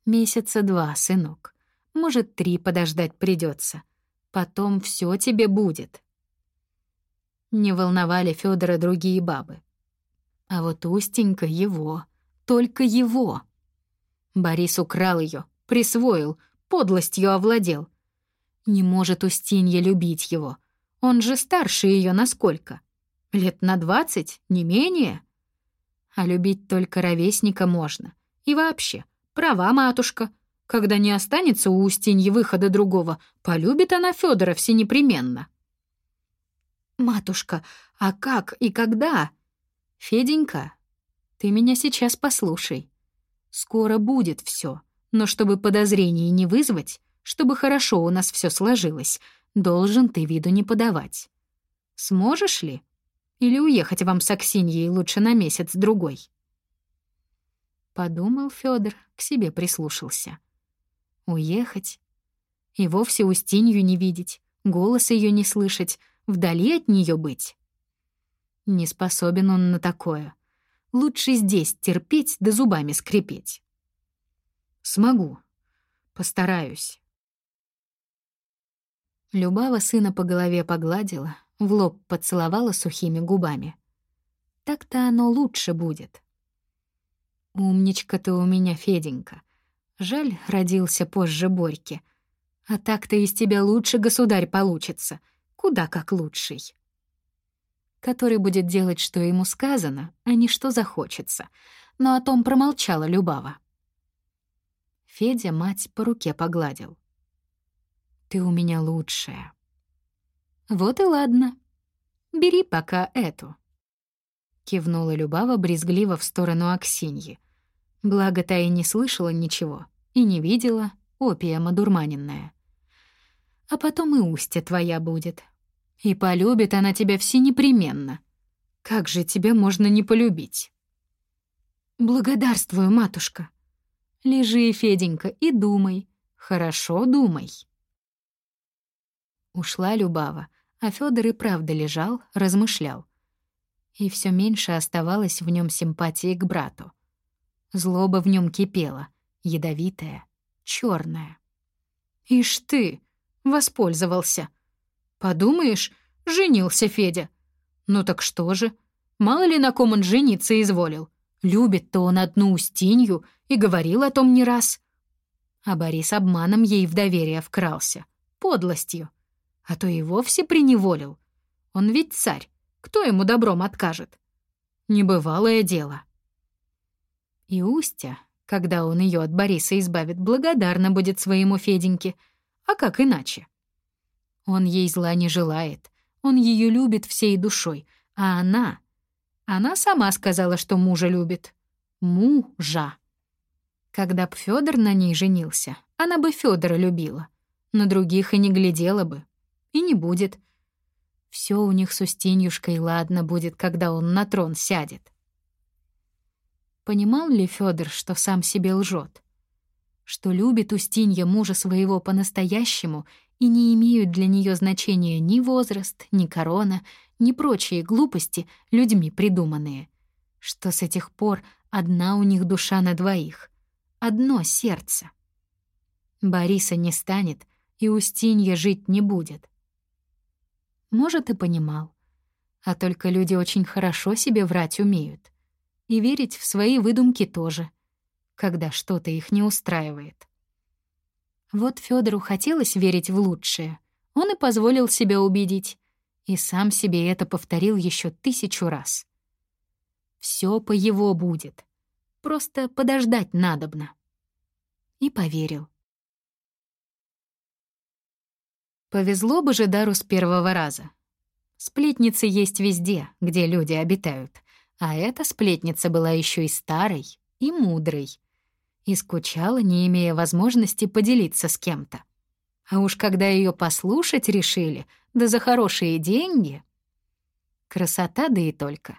Speaker 2: Месяца два, сынок. Может, три подождать придется. Потом все тебе будет. Не волновали Федора другие бабы. А вот Устенька его, только его. Борис украл ее, присвоил, подлостью овладел. Не может Устинья любить его. Он же старше ее насколько? Лет на двадцать, не менее. А любить только ровесника можно. И вообще, права матушка — когда не останется у Устиньи выхода другого, полюбит она Федора всенепременно. «Матушка, а как и когда?» «Феденька, ты меня сейчас послушай. Скоро будет все, но чтобы подозрений не вызвать, чтобы хорошо у нас все сложилось, должен ты виду не подавать. Сможешь ли? Или уехать вам с Аксиньей лучше на месяц-другой?» Подумал Федор, к себе прислушался. Уехать? И вовсе Устинью не видеть, голос ее не слышать, вдали от нее быть? Не способен он на такое. Лучше здесь терпеть да зубами скрипеть. Смогу. Постараюсь. Любава сына по голове погладила, в лоб поцеловала сухими губами.
Speaker 1: Так-то оно лучше будет. Умничка ты у меня, Феденька. Жаль, родился позже Борьки. А так-то из тебя лучше государь получится. Куда как лучший. Который будет делать, что ему сказано, а не что захочется. Но о том промолчала Любава. Федя мать по руке погладил. «Ты у меня лучшая». «Вот и ладно. Бери пока эту». Кивнула Любава брезгливо в сторону Аксиньи. Благо та и не слышала ничего, и не видела, опием одурманенная. А потом и Устья твоя будет. И полюбит она тебя все непременно. Как же тебя можно не полюбить? Благодарствую, матушка. Лежи, Феденька, и думай. Хорошо думай. Ушла Любава, а Фёдор и правда лежал, размышлял. И все меньше оставалось в нем симпатии к брату. Злоба в нем кипела, ядовитая, черная. «Ишь ты!» — воспользовался. «Подумаешь, женился Федя. Ну так что же? Мало ли на ком он жениться изволил. Любит-то он одну Устинью и говорил о том не раз. А Борис обманом ей в доверие вкрался, подлостью. А то и вовсе приневолил. Он ведь царь, кто ему добром откажет? Небывалое дело. И Устя, когда он ее от Бориса избавит, благодарна будет своему Феденьке. А как иначе? Он ей зла не желает. Он ее любит всей душой. А она... Она сама сказала, что мужа любит. Мужа. Когда б Фёдор на ней женился, она бы Фёдора любила. На других и не глядела бы. И не будет. Все у них с Устиньюшкой ладно будет, когда он на трон сядет. Понимал ли Федор, что сам себе лжет? Что любит Устинья мужа своего по-настоящему и не имеют для нее значения ни возраст, ни корона, ни прочие глупости, людьми придуманные. Что с этих пор одна у них душа на двоих, одно сердце. Бориса не станет, и Устинья жить не будет. Может, и понимал. А только люди очень хорошо себе врать умеют и верить в свои выдумки тоже, когда что-то их не устраивает. Вот Федору хотелось верить в лучшее. Он и позволил себя убедить, и сам себе это повторил еще тысячу раз. Все по его будет. Просто подождать надобно. И поверил. Повезло бы же Дару с первого раза. Сплетницы есть везде, где люди обитают. А эта сплетница была еще и старой, и мудрой. И скучала, не имея возможности поделиться с кем-то. А уж когда ее послушать решили, да за хорошие деньги... Красота, да и только.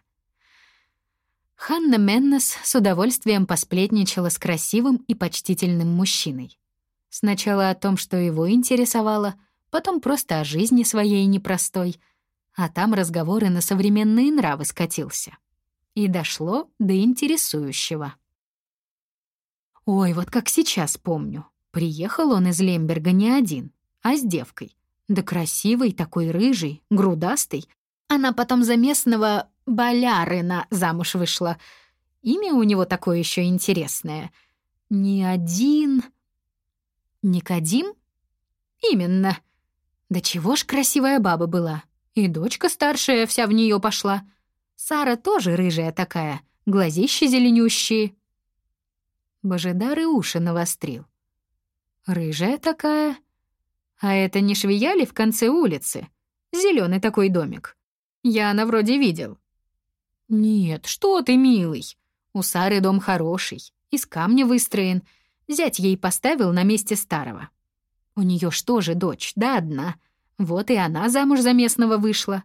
Speaker 1: Ханна Меннес с удовольствием посплетничала с красивым и почтительным мужчиной. Сначала о том, что его интересовало, потом просто о жизни своей непростой, а там разговоры на современные нравы скатился. И дошло до интересующего. Ой, вот как сейчас помню. Приехал он из Лемберга не один, а с девкой. Да красивый, такой рыжий, грудастый. Она потом за местного Болярына замуж вышла. Имя у него такое еще интересное. Не один... Никодим? Именно. Да чего ж красивая баба была. И дочка старшая вся в нее пошла. Сара тоже рыжая такая, глазища зеленющие. Божидар и уши навострил. Рыжая такая? А это не швеяли в конце улицы? Зеленый такой домик. Я на вроде видел. Нет, что ты, милый. У Сары дом хороший, из камня выстроен. Зять ей поставил на месте старого. У нее что же дочь, да одна. Вот и она замуж за местного вышла.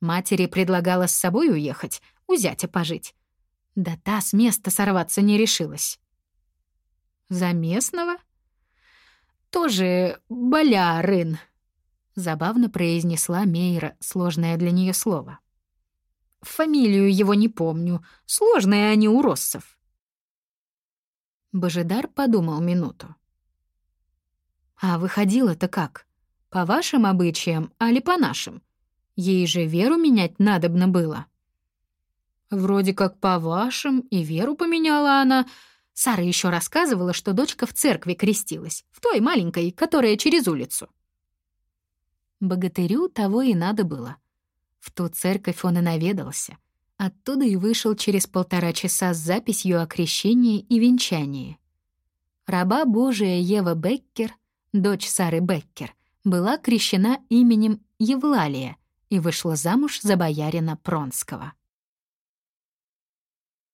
Speaker 1: Матери предлагала с собой уехать, у зятя пожить. Да та с места сорваться не решилась. «За местного?» «Тоже болярын», — забавно произнесла Мейра сложное для нее слово. «Фамилию его не помню. Сложные они у россов». Божидар подумал минуту. «А выходило-то как? По вашим обычаям, али по нашим?» Ей же веру менять надобно было.
Speaker 2: Вроде как по вашим, и веру поменяла она. Сара еще рассказывала, что дочка в церкви крестилась, в той маленькой, которая через улицу. Богатырю того и надо было. В ту церковь он и наведался. Оттуда и вышел через полтора часа с записью о крещении и венчании. Раба Божия Ева Беккер, дочь Сары Беккер, была крещена именем Евлалия и вышла замуж за боярина Пронского.